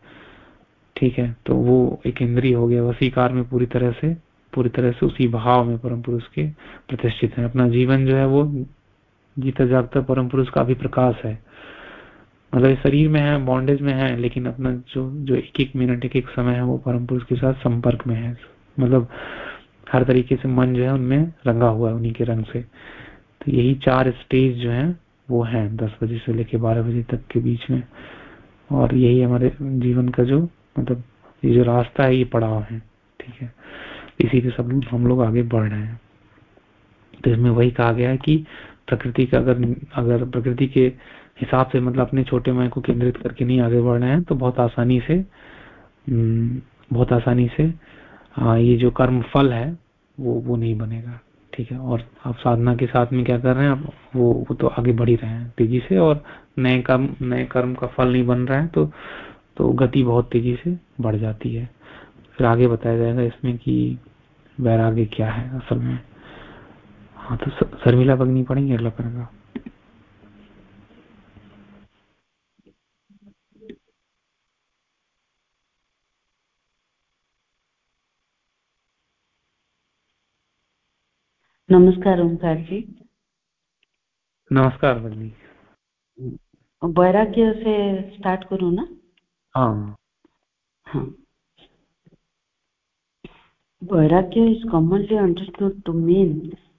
ठीक है? तो वो एक इंद्रिय हो गया वसीकार में पूरी तरह से, पूरी तरह से उसी भाव में परम पुरुष के प्रतिष्ठित है। अपना जीवन जो है वो जीता जागता परम पुरुष का भी प्रकाश है। मतलब शरीर में है बॉन्डेज में है, लेकिन अपना जो जो एक एक मिनट एक एक समय है वो परम पुरुष के साथ संपर्क में है। मतलब हर तरीके से मन जो है उनमें रंगा हुआ है, उन्हीं के रंग से। तो यही चार स्टेज जो है वो है दस बजे से लेकर बारह बजे तक के बीच में। और यही हमारे जीवन का जो मतलब ये जो रास्ता है ये पड़ाव है ठीक है? इसी के सब हम लोग आगे बढ़ रहे हैं। तो इसमें वही कहा गया है कि प्रकृति का अगर अगर प्रकृति के हिसाब से मतलब अपने छोटे मैं को केंद्रित करके नहीं आगे बढ़ रहे हैं तो बहुत आसानी से हम्म, बहुत आसानी से आ, ये जो कर्म फल है वो वो नहीं बनेगा। ठीक है? और आप साधना के साथ में क्या कर रहे हैं? आप वो वो तो आगे बढ़ ही रहे हैं तेज़ी से और नए कर्म नए कर्म का फल नहीं बन रहा है तो तो गति बहुत तेज़ी से बढ़ जाती है। फिर आगे बताया जाएगा इसमें कि वैराग्य क्या है असल में। हाँ तो शर्मिला भगनी पड़ेंगे अगला पैराग्राफ। नमस्कार ओंकार जी। नमस्कार भगनी वैराग्य से स्टार्ट करो ना? Vairagya is commonly understood to mean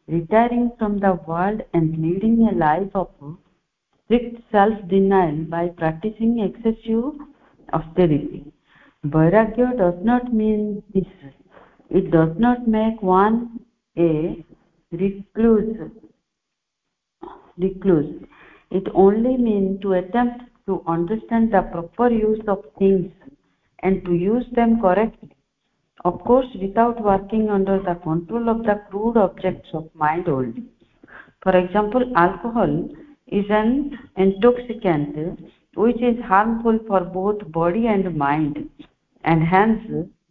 retiring from the world and leading a life of strict self denial by practicing excessive austerity vairagya does not mean this it does not make one a recluse. recluse. It only means to attempt to understand the proper use of things and to use them correctly of course without working under the control of the crude objects of mind only for example alcohol is an intoxicant which is harmful for both body and mind and hence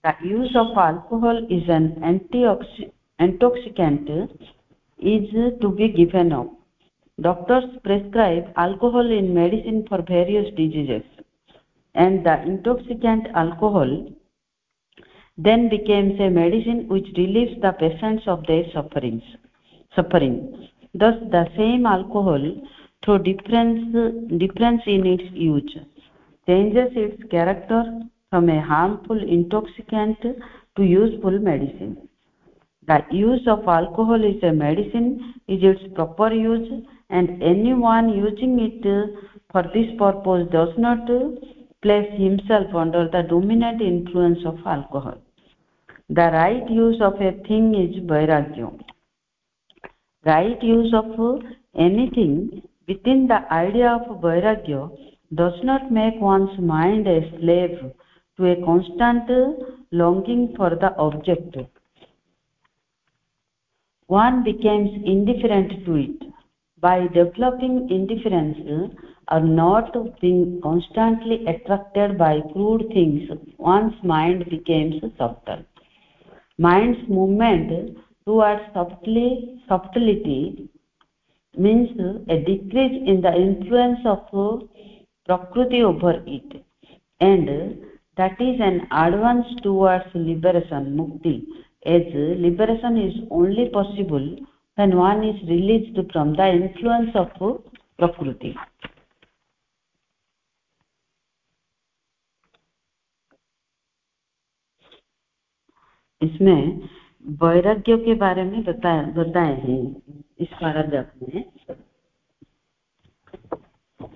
the use of alcohol is an intoxicant is to be given up. Doctors prescribe alcohol in medicine for various diseases and the intoxicant alcohol then becomes a medicine which relieves the patients of their sufferings suffering. Thus the same alcohol through difference difference in its use changes its character from a harmful intoxicant to useful medicine the use of alcohol is a medicine. Is its proper use and anyone using it for this purpose does not place himself under the dominant influence of alcohol. The right use of a thing is vairagya. Right use of anything within the idea of vairagya does not make one's mind a slave to a constant longing for the object one becomes indifferent to it. By developing indifference or not being constantly attracted by crude things one's mind becomes subtle mind's movement towards subtly, subtlety means a decrease in the influence of prakriti over it. And that is an advance towards liberation mukti as liberation is only possible when one is released from the influence of prakriti इसमें वैराग्य के बारे में बताया बताए हैं इस paragraph में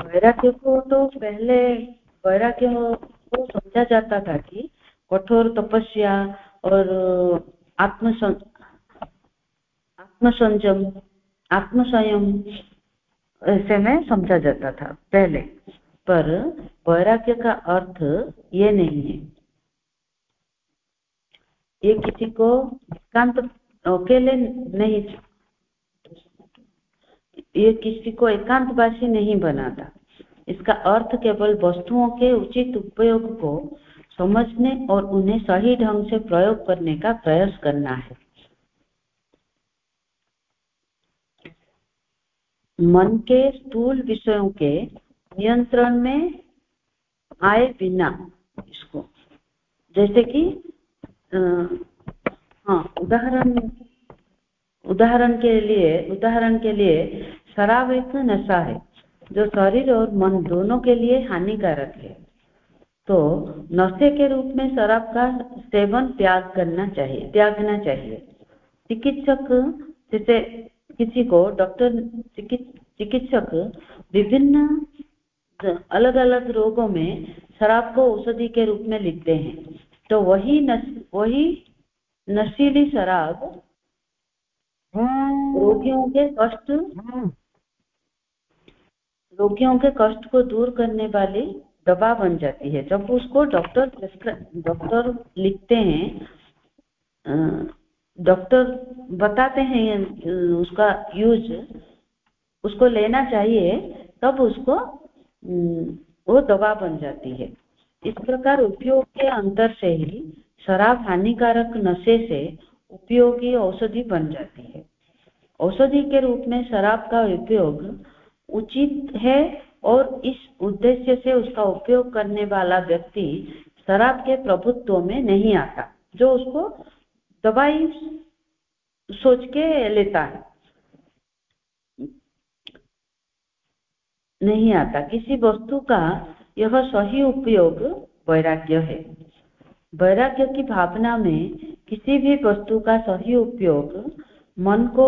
वैराग्य को तो पहले वैराग्य को समझा जाता था कि कठोर तपस्या और आत्म आत्मसंयम आत्मसंयम ऐसे में समझा जाता था पहले। पर वैराग्य का अर्थ ये नहीं है। ये किसी को एकांत अकेले नहीं ये किसी को एकांतवासी नहीं बनाता। इसका अर्थ केवल वस्तुओं के उचित उपयोग को समझने और उन्हें सही ढंग से प्रयोग करने का प्रयास करना है। मन के स्थूल विषयों के नियंत्रण में आए बिना इसको, जैसे कि हाँ उदाहरण उदाहरण के लिए, उदाहरण के लिए शराब एक नशा है, जो शरीर और मन दोनों के लिए हानिकारक है। तो नशे के रूप में शराब का सेवन त्याग करना चाहिए त्यागना चाहिए। चिकित्सक जैसे किसी को डॉक्टर चिकित्सक विभिन्न अलग अलग रोगों में शराब को औषधि के रूप में लिखते हैं। तो वही नश, वही नशीली शराब रोगियों के कष्ट रोगियों के कष्ट को दूर करने वाली दवा बन जाती है। जब उसको डॉक्टर डॉक्टर लिखते हैं डॉक्टर बताते हैं उसका यूज़ उसको लेना चाहिए, तब उसको वो दवा बन जाती है। इस प्रकार उपयोग के अंतर से ही शराब हानिकारक नशे से उपयोगी औषधि बन जाती है। औषधि के रूप में शराब का उपयोग उचित है और इस उद्देश्य से उसका उपयोग करने वाला व्यक्ति शराब के प्रभुत्व में नहीं आता, जो उसको दवाई सोच के लेता है। नहीं आता। किसी वस्तु का यह सही उपयोग वैराग्य है। वैराग्य की भावना में किसी भी वस्तु का सही उपयोग मन को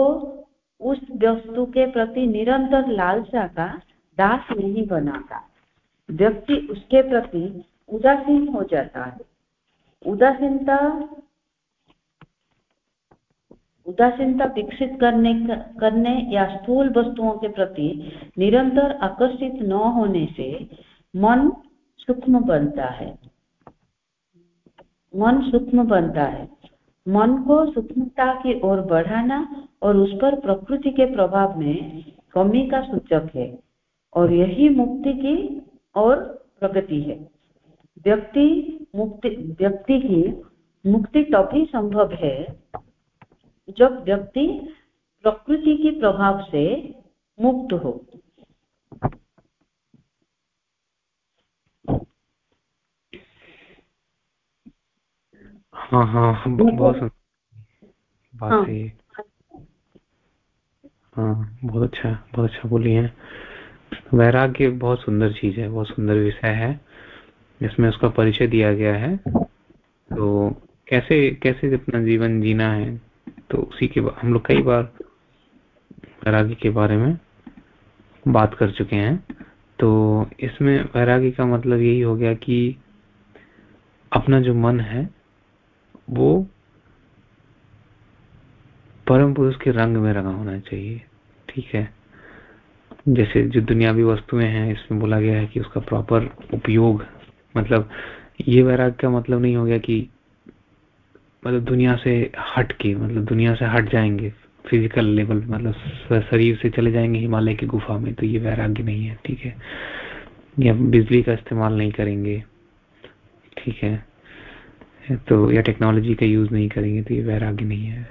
उस वस्तु के प्रति निरंतर लालसा का दास नहीं बनाता। व्यक्ति उसके प्रति उदासीन हो जाता है। उदासीनता उदासीनता विकसित करने करने या स्थूल वस्तुओं के प्रति निरंतर आकर्षित न होने से मन सूक्ष्म बनता है। मन सूक्ष्म बनता है। मन को सूक्ष्मता की ओर बढ़ाना और उस पर प्रकृति के प्रभाव में कमी का सूचक है। और यही मुक्ति की और प्रगति है। व्यक्ति मुक्ति व्यक्ति की मुक्ति तभी संभव है जब व्यक्ति प्रकृति के प्रभाव से मुक्त हो। हाँ हाँ बहुत बात हाँ। हाँ बहुत अच्छा बहुत अच्छा बोली है। वैराग्य बहुत सुंदर चीज़ है, बहुत सुंदर विषय है। जिसमें उसका परिचय दिया गया है। तो कैसे कैसे अपना जीवन जीना है तो उसी के हम लोग कई बार वैराग्य के बारे में बात कर चुके हैं। तो इसमें वैराग्य का मतलब यही हो गया कि अपना जो मन है, वो परम पुरुष के रंग में रंगा होना चाहिए, ठीक है? जैसे जो दुनियावी वस्तुएँ हैं, इसमें बोला गया है कि उसका प्रॉपर उपयोग मतलब ये वैराग का मतलब नहीं हो गया कि मतलब दुनिया से हट के मतलब दुनिया से हट जाएँगे फ़िज़िकल लेवल मतलब शरीर से चले जाएँगे हिमालय की गुफा में तो ये वैराग्य नहीं है, ठीक है? या बिजली का इस्तेमाल नहीं करेंगे, ठीक है? तो या टेक्नोलॉजी का यूज़ नहीं करेंगे तो ये वैराग्य नहीं है।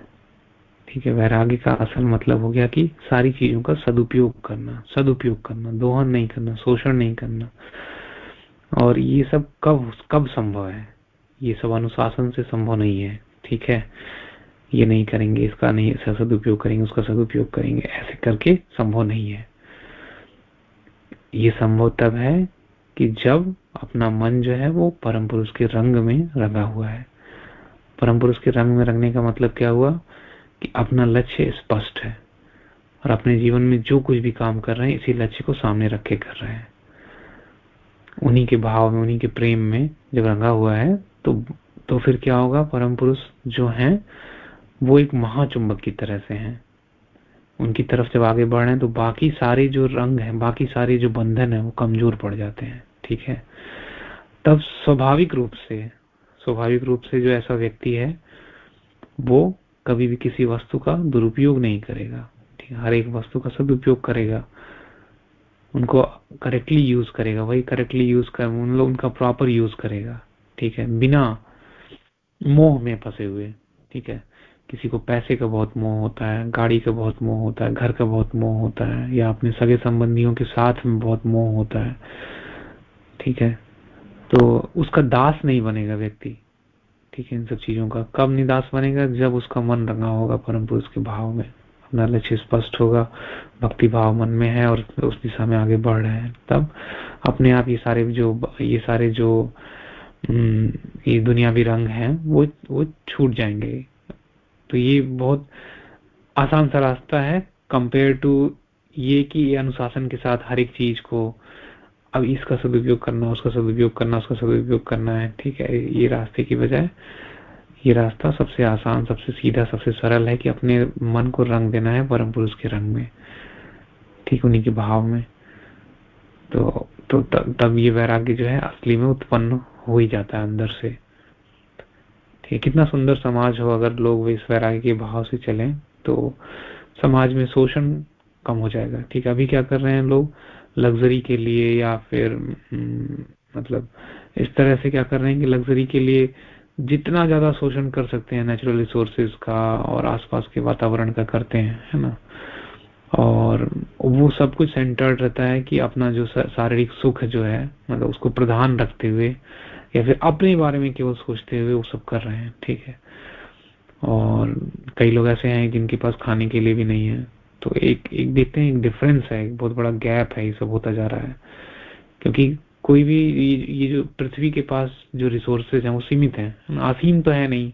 ठीक है, वैराग्य का असल मतलब हो गया कि सारी चीज़ों का सदुपयोग करना सदुपयोग करना, दोहन नहीं करना, शोषण नहीं करना। और ये सब कब कब संभव है? ये सब अनुशासन से संभव नहीं है, ठीक है? ये नहीं करेंगे, इसका नहीं ऐसा सदुपयोग करेंगे, उसका सदुपयोग करेंगे, ऐसे करके संभव नहीं है। ये संभव तब है कि जब अपना मन जो है वो परम पुरुष के रंग में रंगा हुआ है। परम पुरुष के रंग में रंगने का मतलब क्या हुआ? कि अपना लक्ष्य स्पष्ट है और अपने जीवन में जो कुछ भी काम कर रहे हैं, इसी लक्ष्य को सामने रख के कर रहे हैं। उन्हीं के भाव में, उन्हीं के प्रेम में जब रंगा हुआ है तो तो फिर क्या होगा? परम पुरुष जो हैं, वो एक महाचुंबक की तरह से हैं। उनकी तरफ़ जब आगे बढ़ रहे हैं तो बाकी सारे जो रंग हैं, बाकी सारे जो बंधन है, वो कमज़ोर पड़ जाते हैं, ठीक है? तब स्वाभाविक रूप से, स्वाभाविक रूप से जो ऐसा व्यक्ति है, वो कभी भी किसी वस्तु का दुरुपयोग नहीं करेगा। ठीक है, हर एक वस्तु का सदुपयोग करेगा। उनको करेक्टली यूज़ करेगा, वही करेक्टली यूज़ कर, उन लोग, उनका प्रॉपर यूज़ करेगा। ठीक है, बिना मोह में फंसे हुए। ठीक है, किसी को पैसे का बहुत मोह होता है, गाड़ी का बहुत मोह होता है, घर का बहुत मोह होता है, या अपने सगे संबंधियों के साथ में बहुत मोह होता है। ठीक है तो उसका दास नहीं बनेगा व्यक्ति। ठीक है इन सब चीज़ों का। कब निदास बनेगा? जब उसका मन रंगा होगा परम पुरुष के भाव में। अपना लक्ष्य स्पष्ट होगा, भक्ति भाव मन में है और उस दिशा में आगे बढ़ रहे हैं। तब अपने आप ये सारे जो ये सारे जो ये दुनियावी रंग हैं, वो वो छूट जाएँगे। तो ये बहुत आसान सा रास्ता है कंपेयर टू ये कि अनुशासन के साथ हर एक चीज़ को अब इसका सदुपयोग करना, उसका सदुपयोग करना, उसका सदुपयोग करना है, ठीक है? ये रास्ते की बजाय, ये रास्ता सबसे आसान, सबसे सीधा, सबसे सरल है कि अपने मन को रंग देना है परम पुरुष के रंग में, ठीक उन्हीं के भाव में। तो तो तब ये वैराग्य जो है असली में उत्पन्न हो ही जाता है अंदर से। ठीक कितना सुंदर समाज हो अगर लोग इस वैराग्य के भाव से चलें तो समाज में शोषण कम हो जाएगा। ठीक है, अभी क्या कर रहे हैं लोग? लग्जरी के लिए या फिर हम्म, मतलब इस तरह से क्या कर रहे हैं कि लग्जरी के लिए जितना ज़्यादा शोषण कर सकते हैं नेचुरल रिसोर्सेज का और आसपास के वातावरण का करते हैं है ना? और वो सब कुछ सेंटर्ड रहता है कि अपना जो शारीरिक सुख जो है मतलब उसको प्रधान रखते हुए या फिर अपने बारे में केवल सोचते हुए वो सब कर रहे हैं ठीक है? और कई लोग ऐसे हैं जिनके पास खाने के लिए भी नहीं है। तो एक एक देखते हैं, एक डिफरेंस है, एक बहुत बड़ा गैप है, ये सब होता जा रहा है। क्योंकि कोई भी ये जो पृथ्वी के पास जो रिसोर्सेज हैं, वो सीमित हैं। असीम तो है नहीं।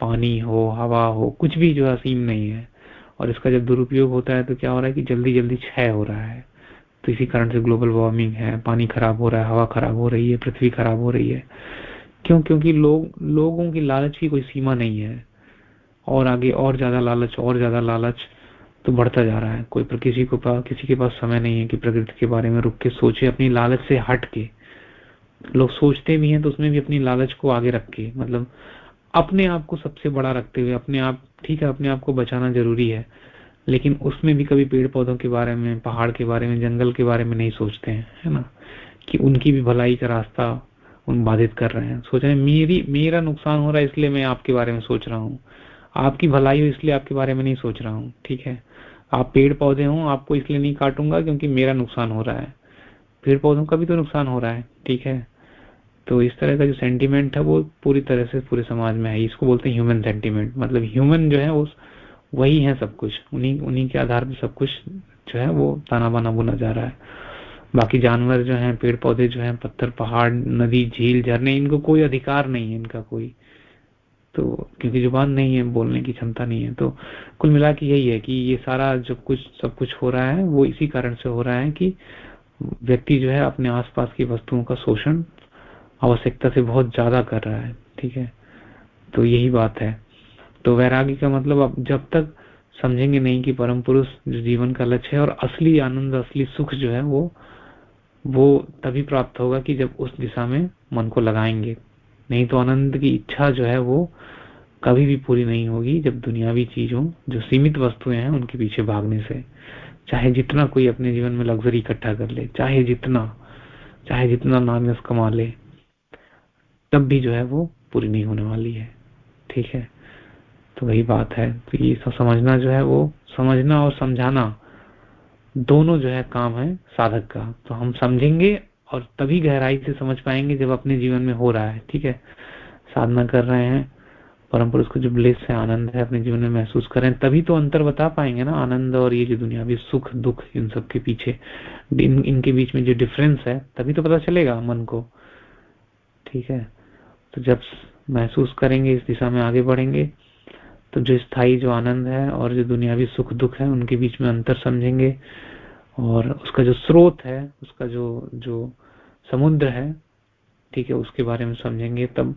पानी हो, हवा हो, कुछ भी जो असीम नहीं है। और इसका जब दुरुपयोग होता है तो क्या हो रहा है कि जल्दी जल्दी क्षय हो रहा है। तो इसी कारण से ग्लोबल वार्मिंग है, पानी खराब हो रहा है, हवा खराब हो रही है, पृथ्वी खराब हो रही है। क्यों? क्योंकि लोग, लोगों की लालच की कोई सीमा नहीं है। और आगे और ज़्यादा लालच, और ज़्यादा लालच तो बढ़ता जा रहा है। कोई पर, किसी को पास किसी के पास समय नहीं है कि प्रकृति के बारे में रुक के सोचे, अपनी लालच से हट के। लोग सोचते भी हैं तो उसमें भी अपनी लालच को आगे रख के। मतलब अपने आप को सबसे बड़ा रखते हुए अपने आप, ठीक है, अपने आप को बचाना ज़रूरी है। लेकिन उसमें भी कभी पेड़ पौधों के बारे में, पहाड़ के बारे में, जंगल के बारे में नहीं सोचते हैं, है ना? कि उनकी भी भलाई का रास्ता उन बाधित कर रहे हैं। सोच रहे हैं, मेरी, मेरा नुकसान हो रहा है इसलिए मैं आपके बारे में सोच रहा हूँ। आपकी भलाई हो इसलिए आपके बारे में नहीं सोच रहा हूँ, ठीक है? आप पेड़ पौधे हो, आपको इसलिए नहीं काटूँगा क्योंकि मेरा नुकसान हो रहा है। पेड़ पौधों का भी तो नुकसान हो रहा है, ठीक है? तो इस तरह का जो सेंटिमेंट है, वो पूरी तरह से पूरे समाज में है। इसको बोलते हैं ह्यूमन सेंटिमेंट मतलब ह्यूमन जो है, उस, वही है सब कुछ। उन्हीं उन्हीं के आधार पर सब कुछ जो है, वो ताना बाना बुना जा रहा है। बाकी जानवर जो हैं, पेड़ पौधे जो हैं, पत्थर, पहाड़, नदी, झील, झरने, इनको कोई अधिकार नहीं है, इनका कोई। तो क्योंकि ज़ुबान नहीं है, बोलने की क्षमता नहीं है। तो कुल मिला के यही है कि ये सारा जो कुछ, सब कुछ हो रहा है, वो इसी कारण से हो रहा है कि व्यक्ति जो है अपने आसपास की वस्तुओं का शोषण आवश्यकता से बहुत ज़्यादा कर रहा है, ठीक है? तो यही बात है। तो वैराग्य का मतलब अब जब तक समझेंगे नहीं कि परम पुरुष जो जीवन का लक्ष्य है और असली आनंद, असली सुख जो है वो वो तभी प्राप्त होगा कि जब उस दिशा में मन को लगाएँगे। नहीं तो आनंद की इच्छा जो है वो कभी भी पूरी नहीं होगी जब दुनियावी चीज़ों, जो सीमित वस्तुएँ हैं, उनके पीछे भागने से। चाहे जितना कोई अपने जीवन में लग्जरी इकट्ठा कर ले, चाहे जितना चाहे जितना नाम कमा ले, तब भी जो है वो पूरी नहीं होने वाली है। ठीक है? तो वही बात है। तो ये सब समझना जो है वो, समझना और समझाना दोनों जो है काम है साधक का। तो हम समझेंगे और तभी गहराई से समझ पाएँगे जब अपने जीवन में हो रहा है ठीक है? साधना कर रहे हैं परम पुरुष को जो ब्लेस है आनंद है अपने जीवन में महसूस करें तभी तो अंतर बता पाएँगे ना आनंद और ये जो दुनिया भी सुख दुख इन सब के पीछे इन, इनके बीच में जो डिफरेंस है तभी तो पता चलेगा मन को ठीक है? तो जब महसूस करेंगे इस दिशा में आगे बढ़ेंगे तो जो स्थायी जो आनंद है और जो दुनियावी सुख दुख है उनके बीच में अंतर समझेंगे और उसका जो स्रोत है, उसका जो जो समुद्र है, ठीक है, उसके बारे में समझेंगे तब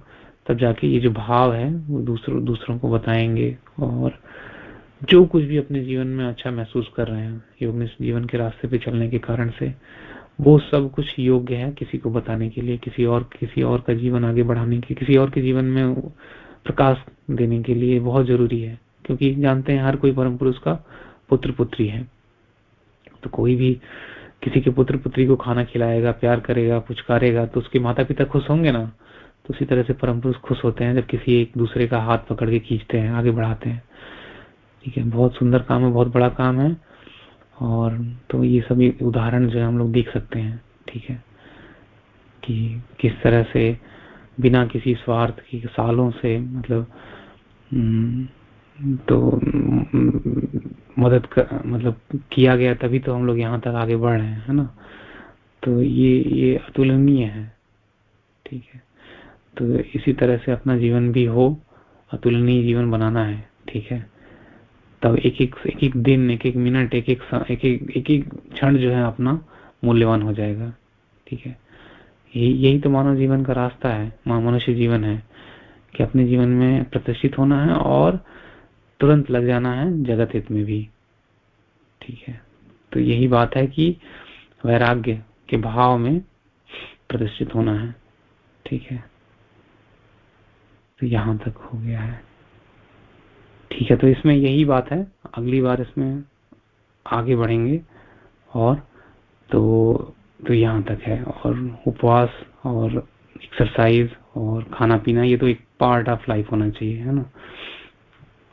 तब जाके ये जो भाव है, वो दूसरों दूसरों को बताएँगे और जो कुछ भी अपने जीवन में अच्छा महसूस कर रहे हैं योग जीवन के रास्ते पे चलने के कारण से, वो सब कुछ योग्य है किसी को बताने के लिए, किसी और किसी और का जीवन आगे बढ़ाने के, किसी और के जीवन में प्रकाश देने के लिए बहुत ज़रूरी है, क्योंकि जानते हैं हर कोई परम पुरुष का पुत्र पुत्री है। तो कोई भी किसी के पुत्र पुत्री को खाना खिलाएगा प्यार करेगा पुचकारेगा तो उसके माता पिता खुश होंगे ना? तो उसी तरह से परम पुरुष खुश होते हैं जब किसी एक दूसरे का हाथ पकड़ के खींचते हैं आगे बढ़ाते हैं। ठीक है बहुत सुंदर काम है बहुत बड़ा काम है। और तो ये सभी उदाहरण जो है हम लोग देख सकते हैं ठीक है? कि किस तरह से बिना किसी स्वार्थ की सालों से मतलब हम्म, तो मदद कर मतलब किया गया तभी तो हम लोग यहाँ तक आगे बढ़ रहे हैं, है ना? तो ये ये अतुलनीय है, ठीक है? तो इसी तरह से अपना जीवन भी हो, अतुलनीय जीवन बनाना है, ठीक है? तब एक एक एक एक दिन एक एक मिनट एक एक एक एक एक एक क्षण जो है अपना मूल्यवान हो जाएगा, ठीक है? यही यही तो मानव जीवन का रास्ता है मनुष्य जीवन है, कि अपने जीवन में प्रतिष्ठित होना है और तुरंत लग जाना है, जगत हित में भी। ठीक है। तो यही बात है कि वैराग्य के भाव में प्रतिष्ठित होना है। ठीक है। तो यहाँ तक हो गया है। ठीक है तो इसमें यही बात है। अगली बार इसमें आगे बढ़ेंगे और तो तो यहाँ तक है। और उपवास और एक्सरसाइज और खाना पीना, ये तो एक पार्ट ऑफ़ लाइफ होना चाहिए, है ना?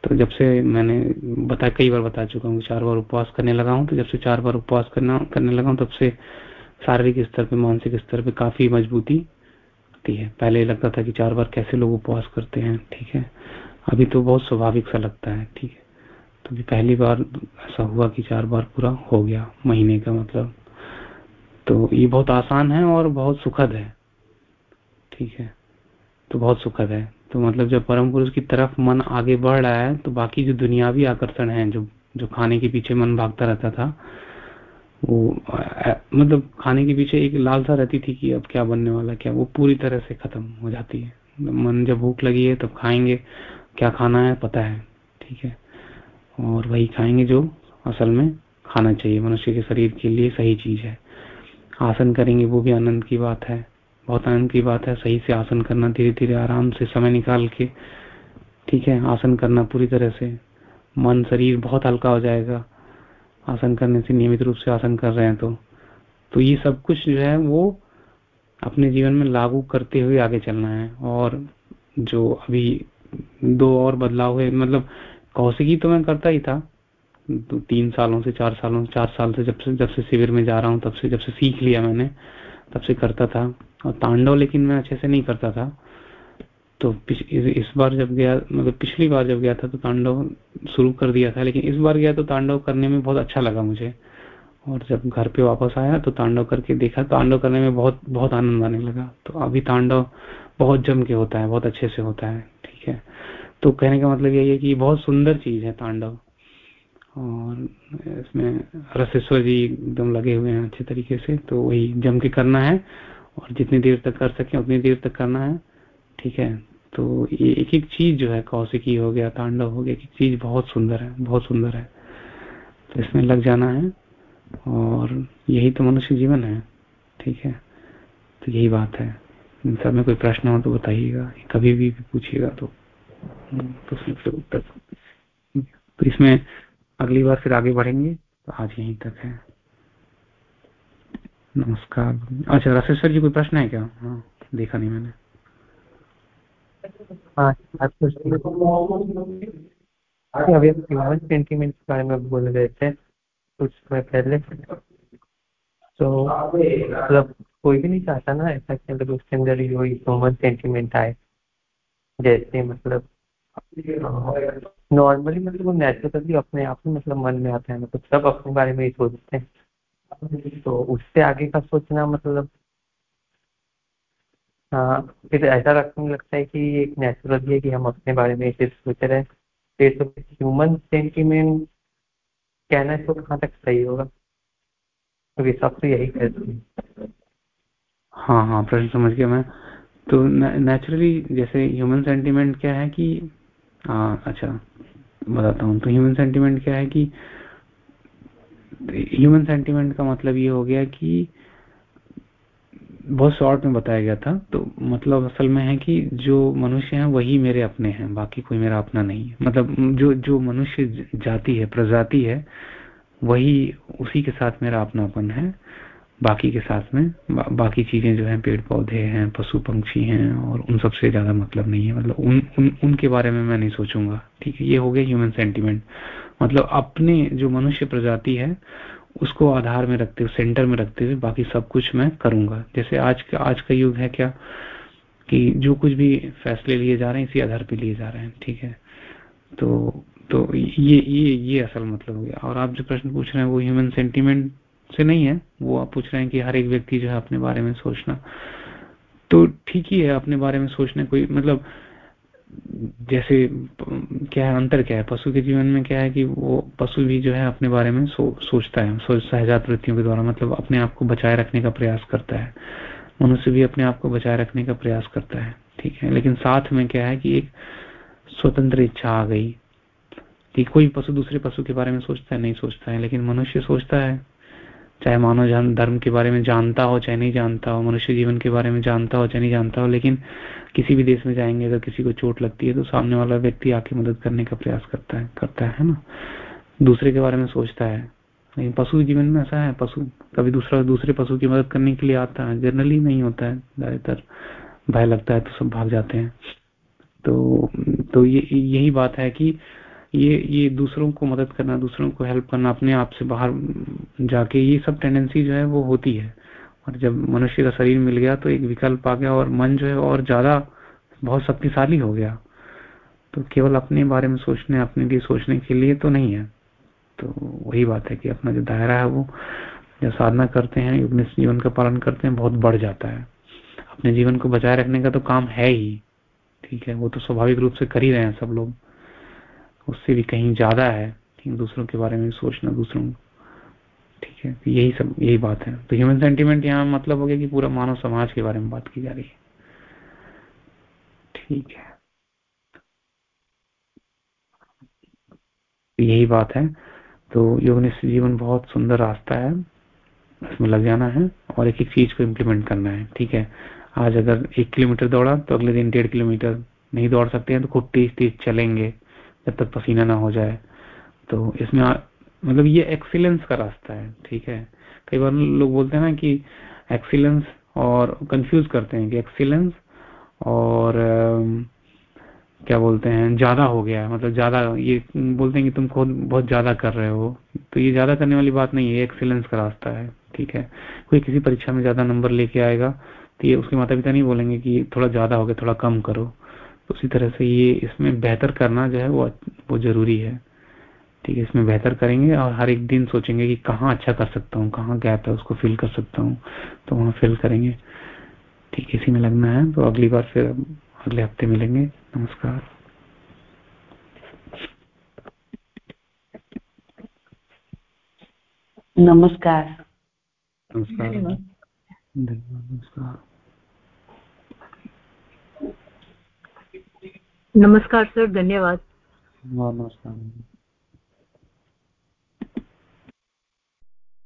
तो जब से मैंने बता, कई बार बता चुका हूँ चार बार उपवास करने लगा हूँ तो जब से चार बार उपवास करना, करने लगा हूँ, तब से शारीरिक स्तर पे, मानसिक स्तर पे काफ़ी मजबूती आती है। पहले लगता था कि चार बार कैसे लोग उपवास करते हैं, ठीक है? अभी तो बहुत स्वाभाविक सा लगता है, ठीक है? तो अभी पहली बार ऐसा हुआ कि चार बार पूरा हो गया, महीने का मतलब। तो ये बहुत आसान है और बहुत सुखद है, ठीक है? तो बहुत सुखद है। तो मतलब जब परम पुरुष की तरफ़ मन आगे बढ़ रहा है तो बाकी जो दुनियावी आकर्षण है, जो जो खाने के पीछे मन भागता रहता था, वो मतलब खाने के पीछे एक लालसा रहती थी कि अब क्या बनने वाला क्या वो पूरी तरह से खत्म हो जाती है। मन जब भूख लगी है, तब खाएँगे, क्या खाना है पता है, ठीक है। और वही खाएँगे जो असल में खाना चाहिए, मनुष्य के शरीर के लिए सही चीज़ है। आसन करेंगे, वो भी आनंद की बात है। बहुत आनंद की बात है, सही से आसन करना धीरे धीरे आराम से समय निकाल के, ठीक है, आसन करना पूरी तरह से, मन, शरीर बहुत हल्का हो जाएगा, आसन करने से नियमित रूप से आसन कर रहे हैं तो। तो ये सब कुछ जो है, वो अपने जीवन में लागू करते हुए आगे चलना है, और जो अभी दो और बदलाव हुए मतलब कौशिकी तो मैं करता ही था तो तीन सालों से, चार सालों, चार साल से जब से जब से शिविर में जा रहा हूँ, तब से, जब से सीख लिया मैंने, तब से करता था। और तांडव लेकिन मैं अच्छे से नहीं करता था। तो इस बार जब गया मतलब पिछली बार जब गया था तो तांडव शुरू कर दिया था, लेकिन इस बार गया तो तांडव करने में बहुत अच्छा लगा मुझे। और जब घर पे वापस आया तो तांडव करके देखा, तांडव करने में बहुत बहुत आनंद आने लगा। तो अभी तांडव बहुत जम के होता है, बहुत अच्छे से होता है, ठीक है। तो कहने का मतलब यही है कि बहुत सुंदर चीज़ है तांडव। और इसमें रसेश्वर जी एकदम लगे हुए हैं अच्छे तरीके से तो वही जम के करना है। और जितनी देर तक कर सके उतनी देर तक करना है। ठीक है? तो ये एक एक चीज़ जो है कौशिकी हो गया तांडव हो गया एक चीज़ बहुत सुंदर है बहुत सुंदर है। तो इसमें लग जाना है और यही तो मनुष्य जीवन है। ठीक है? तो यही बात है। इन सब में कोई प्रश्न हो तो बताइएगा कभी भी, भी पूछिएगा तो। तो उसमें फिर उत्तर। तो इसमें अगली बार फिर आगे बढ़ेंगे तो आज यहीं तक है। नमस्कार। अच्छा रसेश्वर जी, कोई प्रश्न है क्या? हाँ देखा नहीं मैंने। हाँ अभी के बारे में बोल रहे थे, कुछ समय पहले। तो मतलब कोई भी नहीं चाहता ना, ऐसा कि मतलब उसके अंदर ह्यूमन सेंटिमेंट आए। जैसे मतलब नॉर्मली मतलब वो नेचुरली अपने आप ही मतलब मन में आता है मतलब सब अपने बारे में ही सोचते हैं। तो उससे आगे का सोचना मतलब हाँ फिर ऐसा लगने लगता है कि एक नेचुरल है कि हम अपने बारे में सिर्फ़ सोच रहे हैं। फिर तो ह्यूमन सेंटिमेंट कहना तो कहाँ तक सही होगा? तो सब तो यही कहते हैं। हाँ हाँ प्रश्न समझ गया मैं। तो नेचुरली जैसे ह्यूमन सेंटिमेंट क्या है कि आ, अच्छा बताता हूँ। तो ह्यूमन सेंटिमेंट क्या है कि ह्यूमन सेंटिमेंट का मतलब ये हो गया कि बहुत शॉर्ट में बताया गया था। तो मतलब असल में है कि जो मनुष्य हैं वही मेरे अपने हैं बाकी कोई मेरा अपना नहीं है। मतलब जो जो मनुष्य जाति है प्रजाति है वही उसी के साथ मेरा अपनापन है। बाकी के साथ में बा, बाकी चीज़ें जो हैं पेड़ पौधे हैं पशु पंक्षी हैं और उन सबसे ज़्यादा मतलब नहीं है। मतलब उन, उन उनके बारे में मैं नहीं सोचूँगा। ठीक है ये हो गया ह्यूमन सेंटिमेंट मतलब अपने जो मनुष्य प्रजाति है, उसको आधार में रखते हुए सेंटर में रखते हुए बाकी सब कुछ मैं करूँगा। जैसे आज का आज का युग है क्या कि जो कुछ भी फैसले लिए जा रहे हैं, इसी आधार पे लिए जा रहे हैं, ठीक है? तो तो ये ये ये असल मतलब हो गया। और आप जो प्रश्न पूछ रहे हैं, वो ह्यूमन सेंटीमेंट से नहीं है। वो आप पूछ रहे हैं कि हर एक व्यक्ति जो है अपने बारे में सोचना। तो ठीक ही है, अपने बारे में सोचने कोई मतलब जैसे क्या है अंतर क्या है? पशु के जीवन में क्या है कि वो पशु भी जो है अपने बारे में सो, सोचता है सो, सहजात वृत्तियों के द्वारा मतलब अपने आप को बचाए रखने का प्रयास करता है। मनुष्य भी अपने आप को बचाए रखने का प्रयास करता है ठीक है? लेकिन साथ में क्या है कि एक स्वतंत्र इच्छा आ गई कि कोई पशु दूसरे पशु के बारे में सोचता है नहीं सोचता है लेकिन मनुष्य सोचता है चाहे मानव धर्म के बारे में जानता हो, चाहे नहीं जानता हो, मनुष्य जीवन के बारे में जानता हो, चाहे नहीं जानता हो, लेकिन किसी भी देश में जाएँगे, अगर किसी को चोट लगती है तो सामने वाला व्यक्ति आके मदद करने का प्रयास करता है करता है ना? दूसरे के बारे में सोचता है। लेकिन पशु जीवन में ऐसा है, पशु कभी दूसरा, दूसरे पशु की मदद करने के लिए आता है, जनरली नहीं होता है, ज़्यादातर भय लगता है तो सब भाग जाते हैं। तो तो ये, यही बात है कि ये ये दूसरों को मदद करना, दूसरों को हेल्प करना, अपने आप से बाहर जाके ये सब टेंडेंसी जो है वो होती है। और जब मनुष्य का शरीर मिल गया तो एक विकल्प आ गया और मन जो है और ज़्यादा बहुत शक्तिशाली हो गया। तो केवल अपने बारे में सोचने, अपने लिए सोचने के लिए तो नहीं है। तो वही बात है कि अपना जो दायरा है वो जब साधना करते हैं, अपने जीवन का पालन करते हैं, बहुत बढ़ जाता है। अपने जीवन को बचाए रखने का तो काम है ही। ठीक है, वो तो स्वाभाविक रूप से कर ही रहे हैं सब लोग। उससे भी कहीं ज़्यादा है दूसरों के बारे में सोचना दूसरों ठीक है तो यही सब, यही बात है। तो ह्यूमन सेंटिमेंट यहाँ मतलब हो गया कि पूरा मानव समाज के बारे में बात की जा रही है। ठीक है। यही बात है। तो योग जीवन बहुत सुंदर रास्ता है। इसमें लग जाना है और एक एक चीज़ को इम्प्लीमेंट करना है। ठीक है। आज अगर एक किलोमीटर दौड़ा तो अगले दिन डेढ़ किलोमीटर नहीं दौड़ सकते हैं तो खूब तेज तेज चलेंगे। जब तक पसीना ना हो जाए। तो इसमें मतलब ये एक्सीलेंस का रास्ता है, ठीक है? कई बार लोग बोलते हैं ना कि एक्सीलेंस और कंफ्यूज करते हैं कि एक्सीलेंस और क्या बोलते हैं, ज़्यादा हो गया है। मतलब ज़्यादा, ये बोलते हैं कि तुम खुद बहुत ज़्यादा कर रहे हो। तो ये ज़्यादा करने वाली बात नहीं है एक्सीलेंस का रास्ता है, ठीक है? कोई किसी परीक्षा में ज़्यादा नंबर लेके आएगा तो ये उसके माता पिता नहीं बोलेंगे कि थोड़ा ज़्यादा हो गया, थोड़ा कम करो। उसी तरह से ये इसमें बेहतर करना जो है वो वो ज़रूरी है। ठीक है इसमें बेहतर करेंगे और हर एक दिन सोचेंगे कि कहाँ अच्छा कर सकता हूँ कहाँ गैप है उसको फिल कर सकता हूँ तो वहाँ फिल करेंगे। ठीक इसी में लगना है तो अगली बार फिर अगले हफ़्ते मिलेंगे। नमस्कार। नमस्कार। नमस्कार। धन्यवाद नमस्कार। नमस्कार सर धन्यवाद। नमस्कार।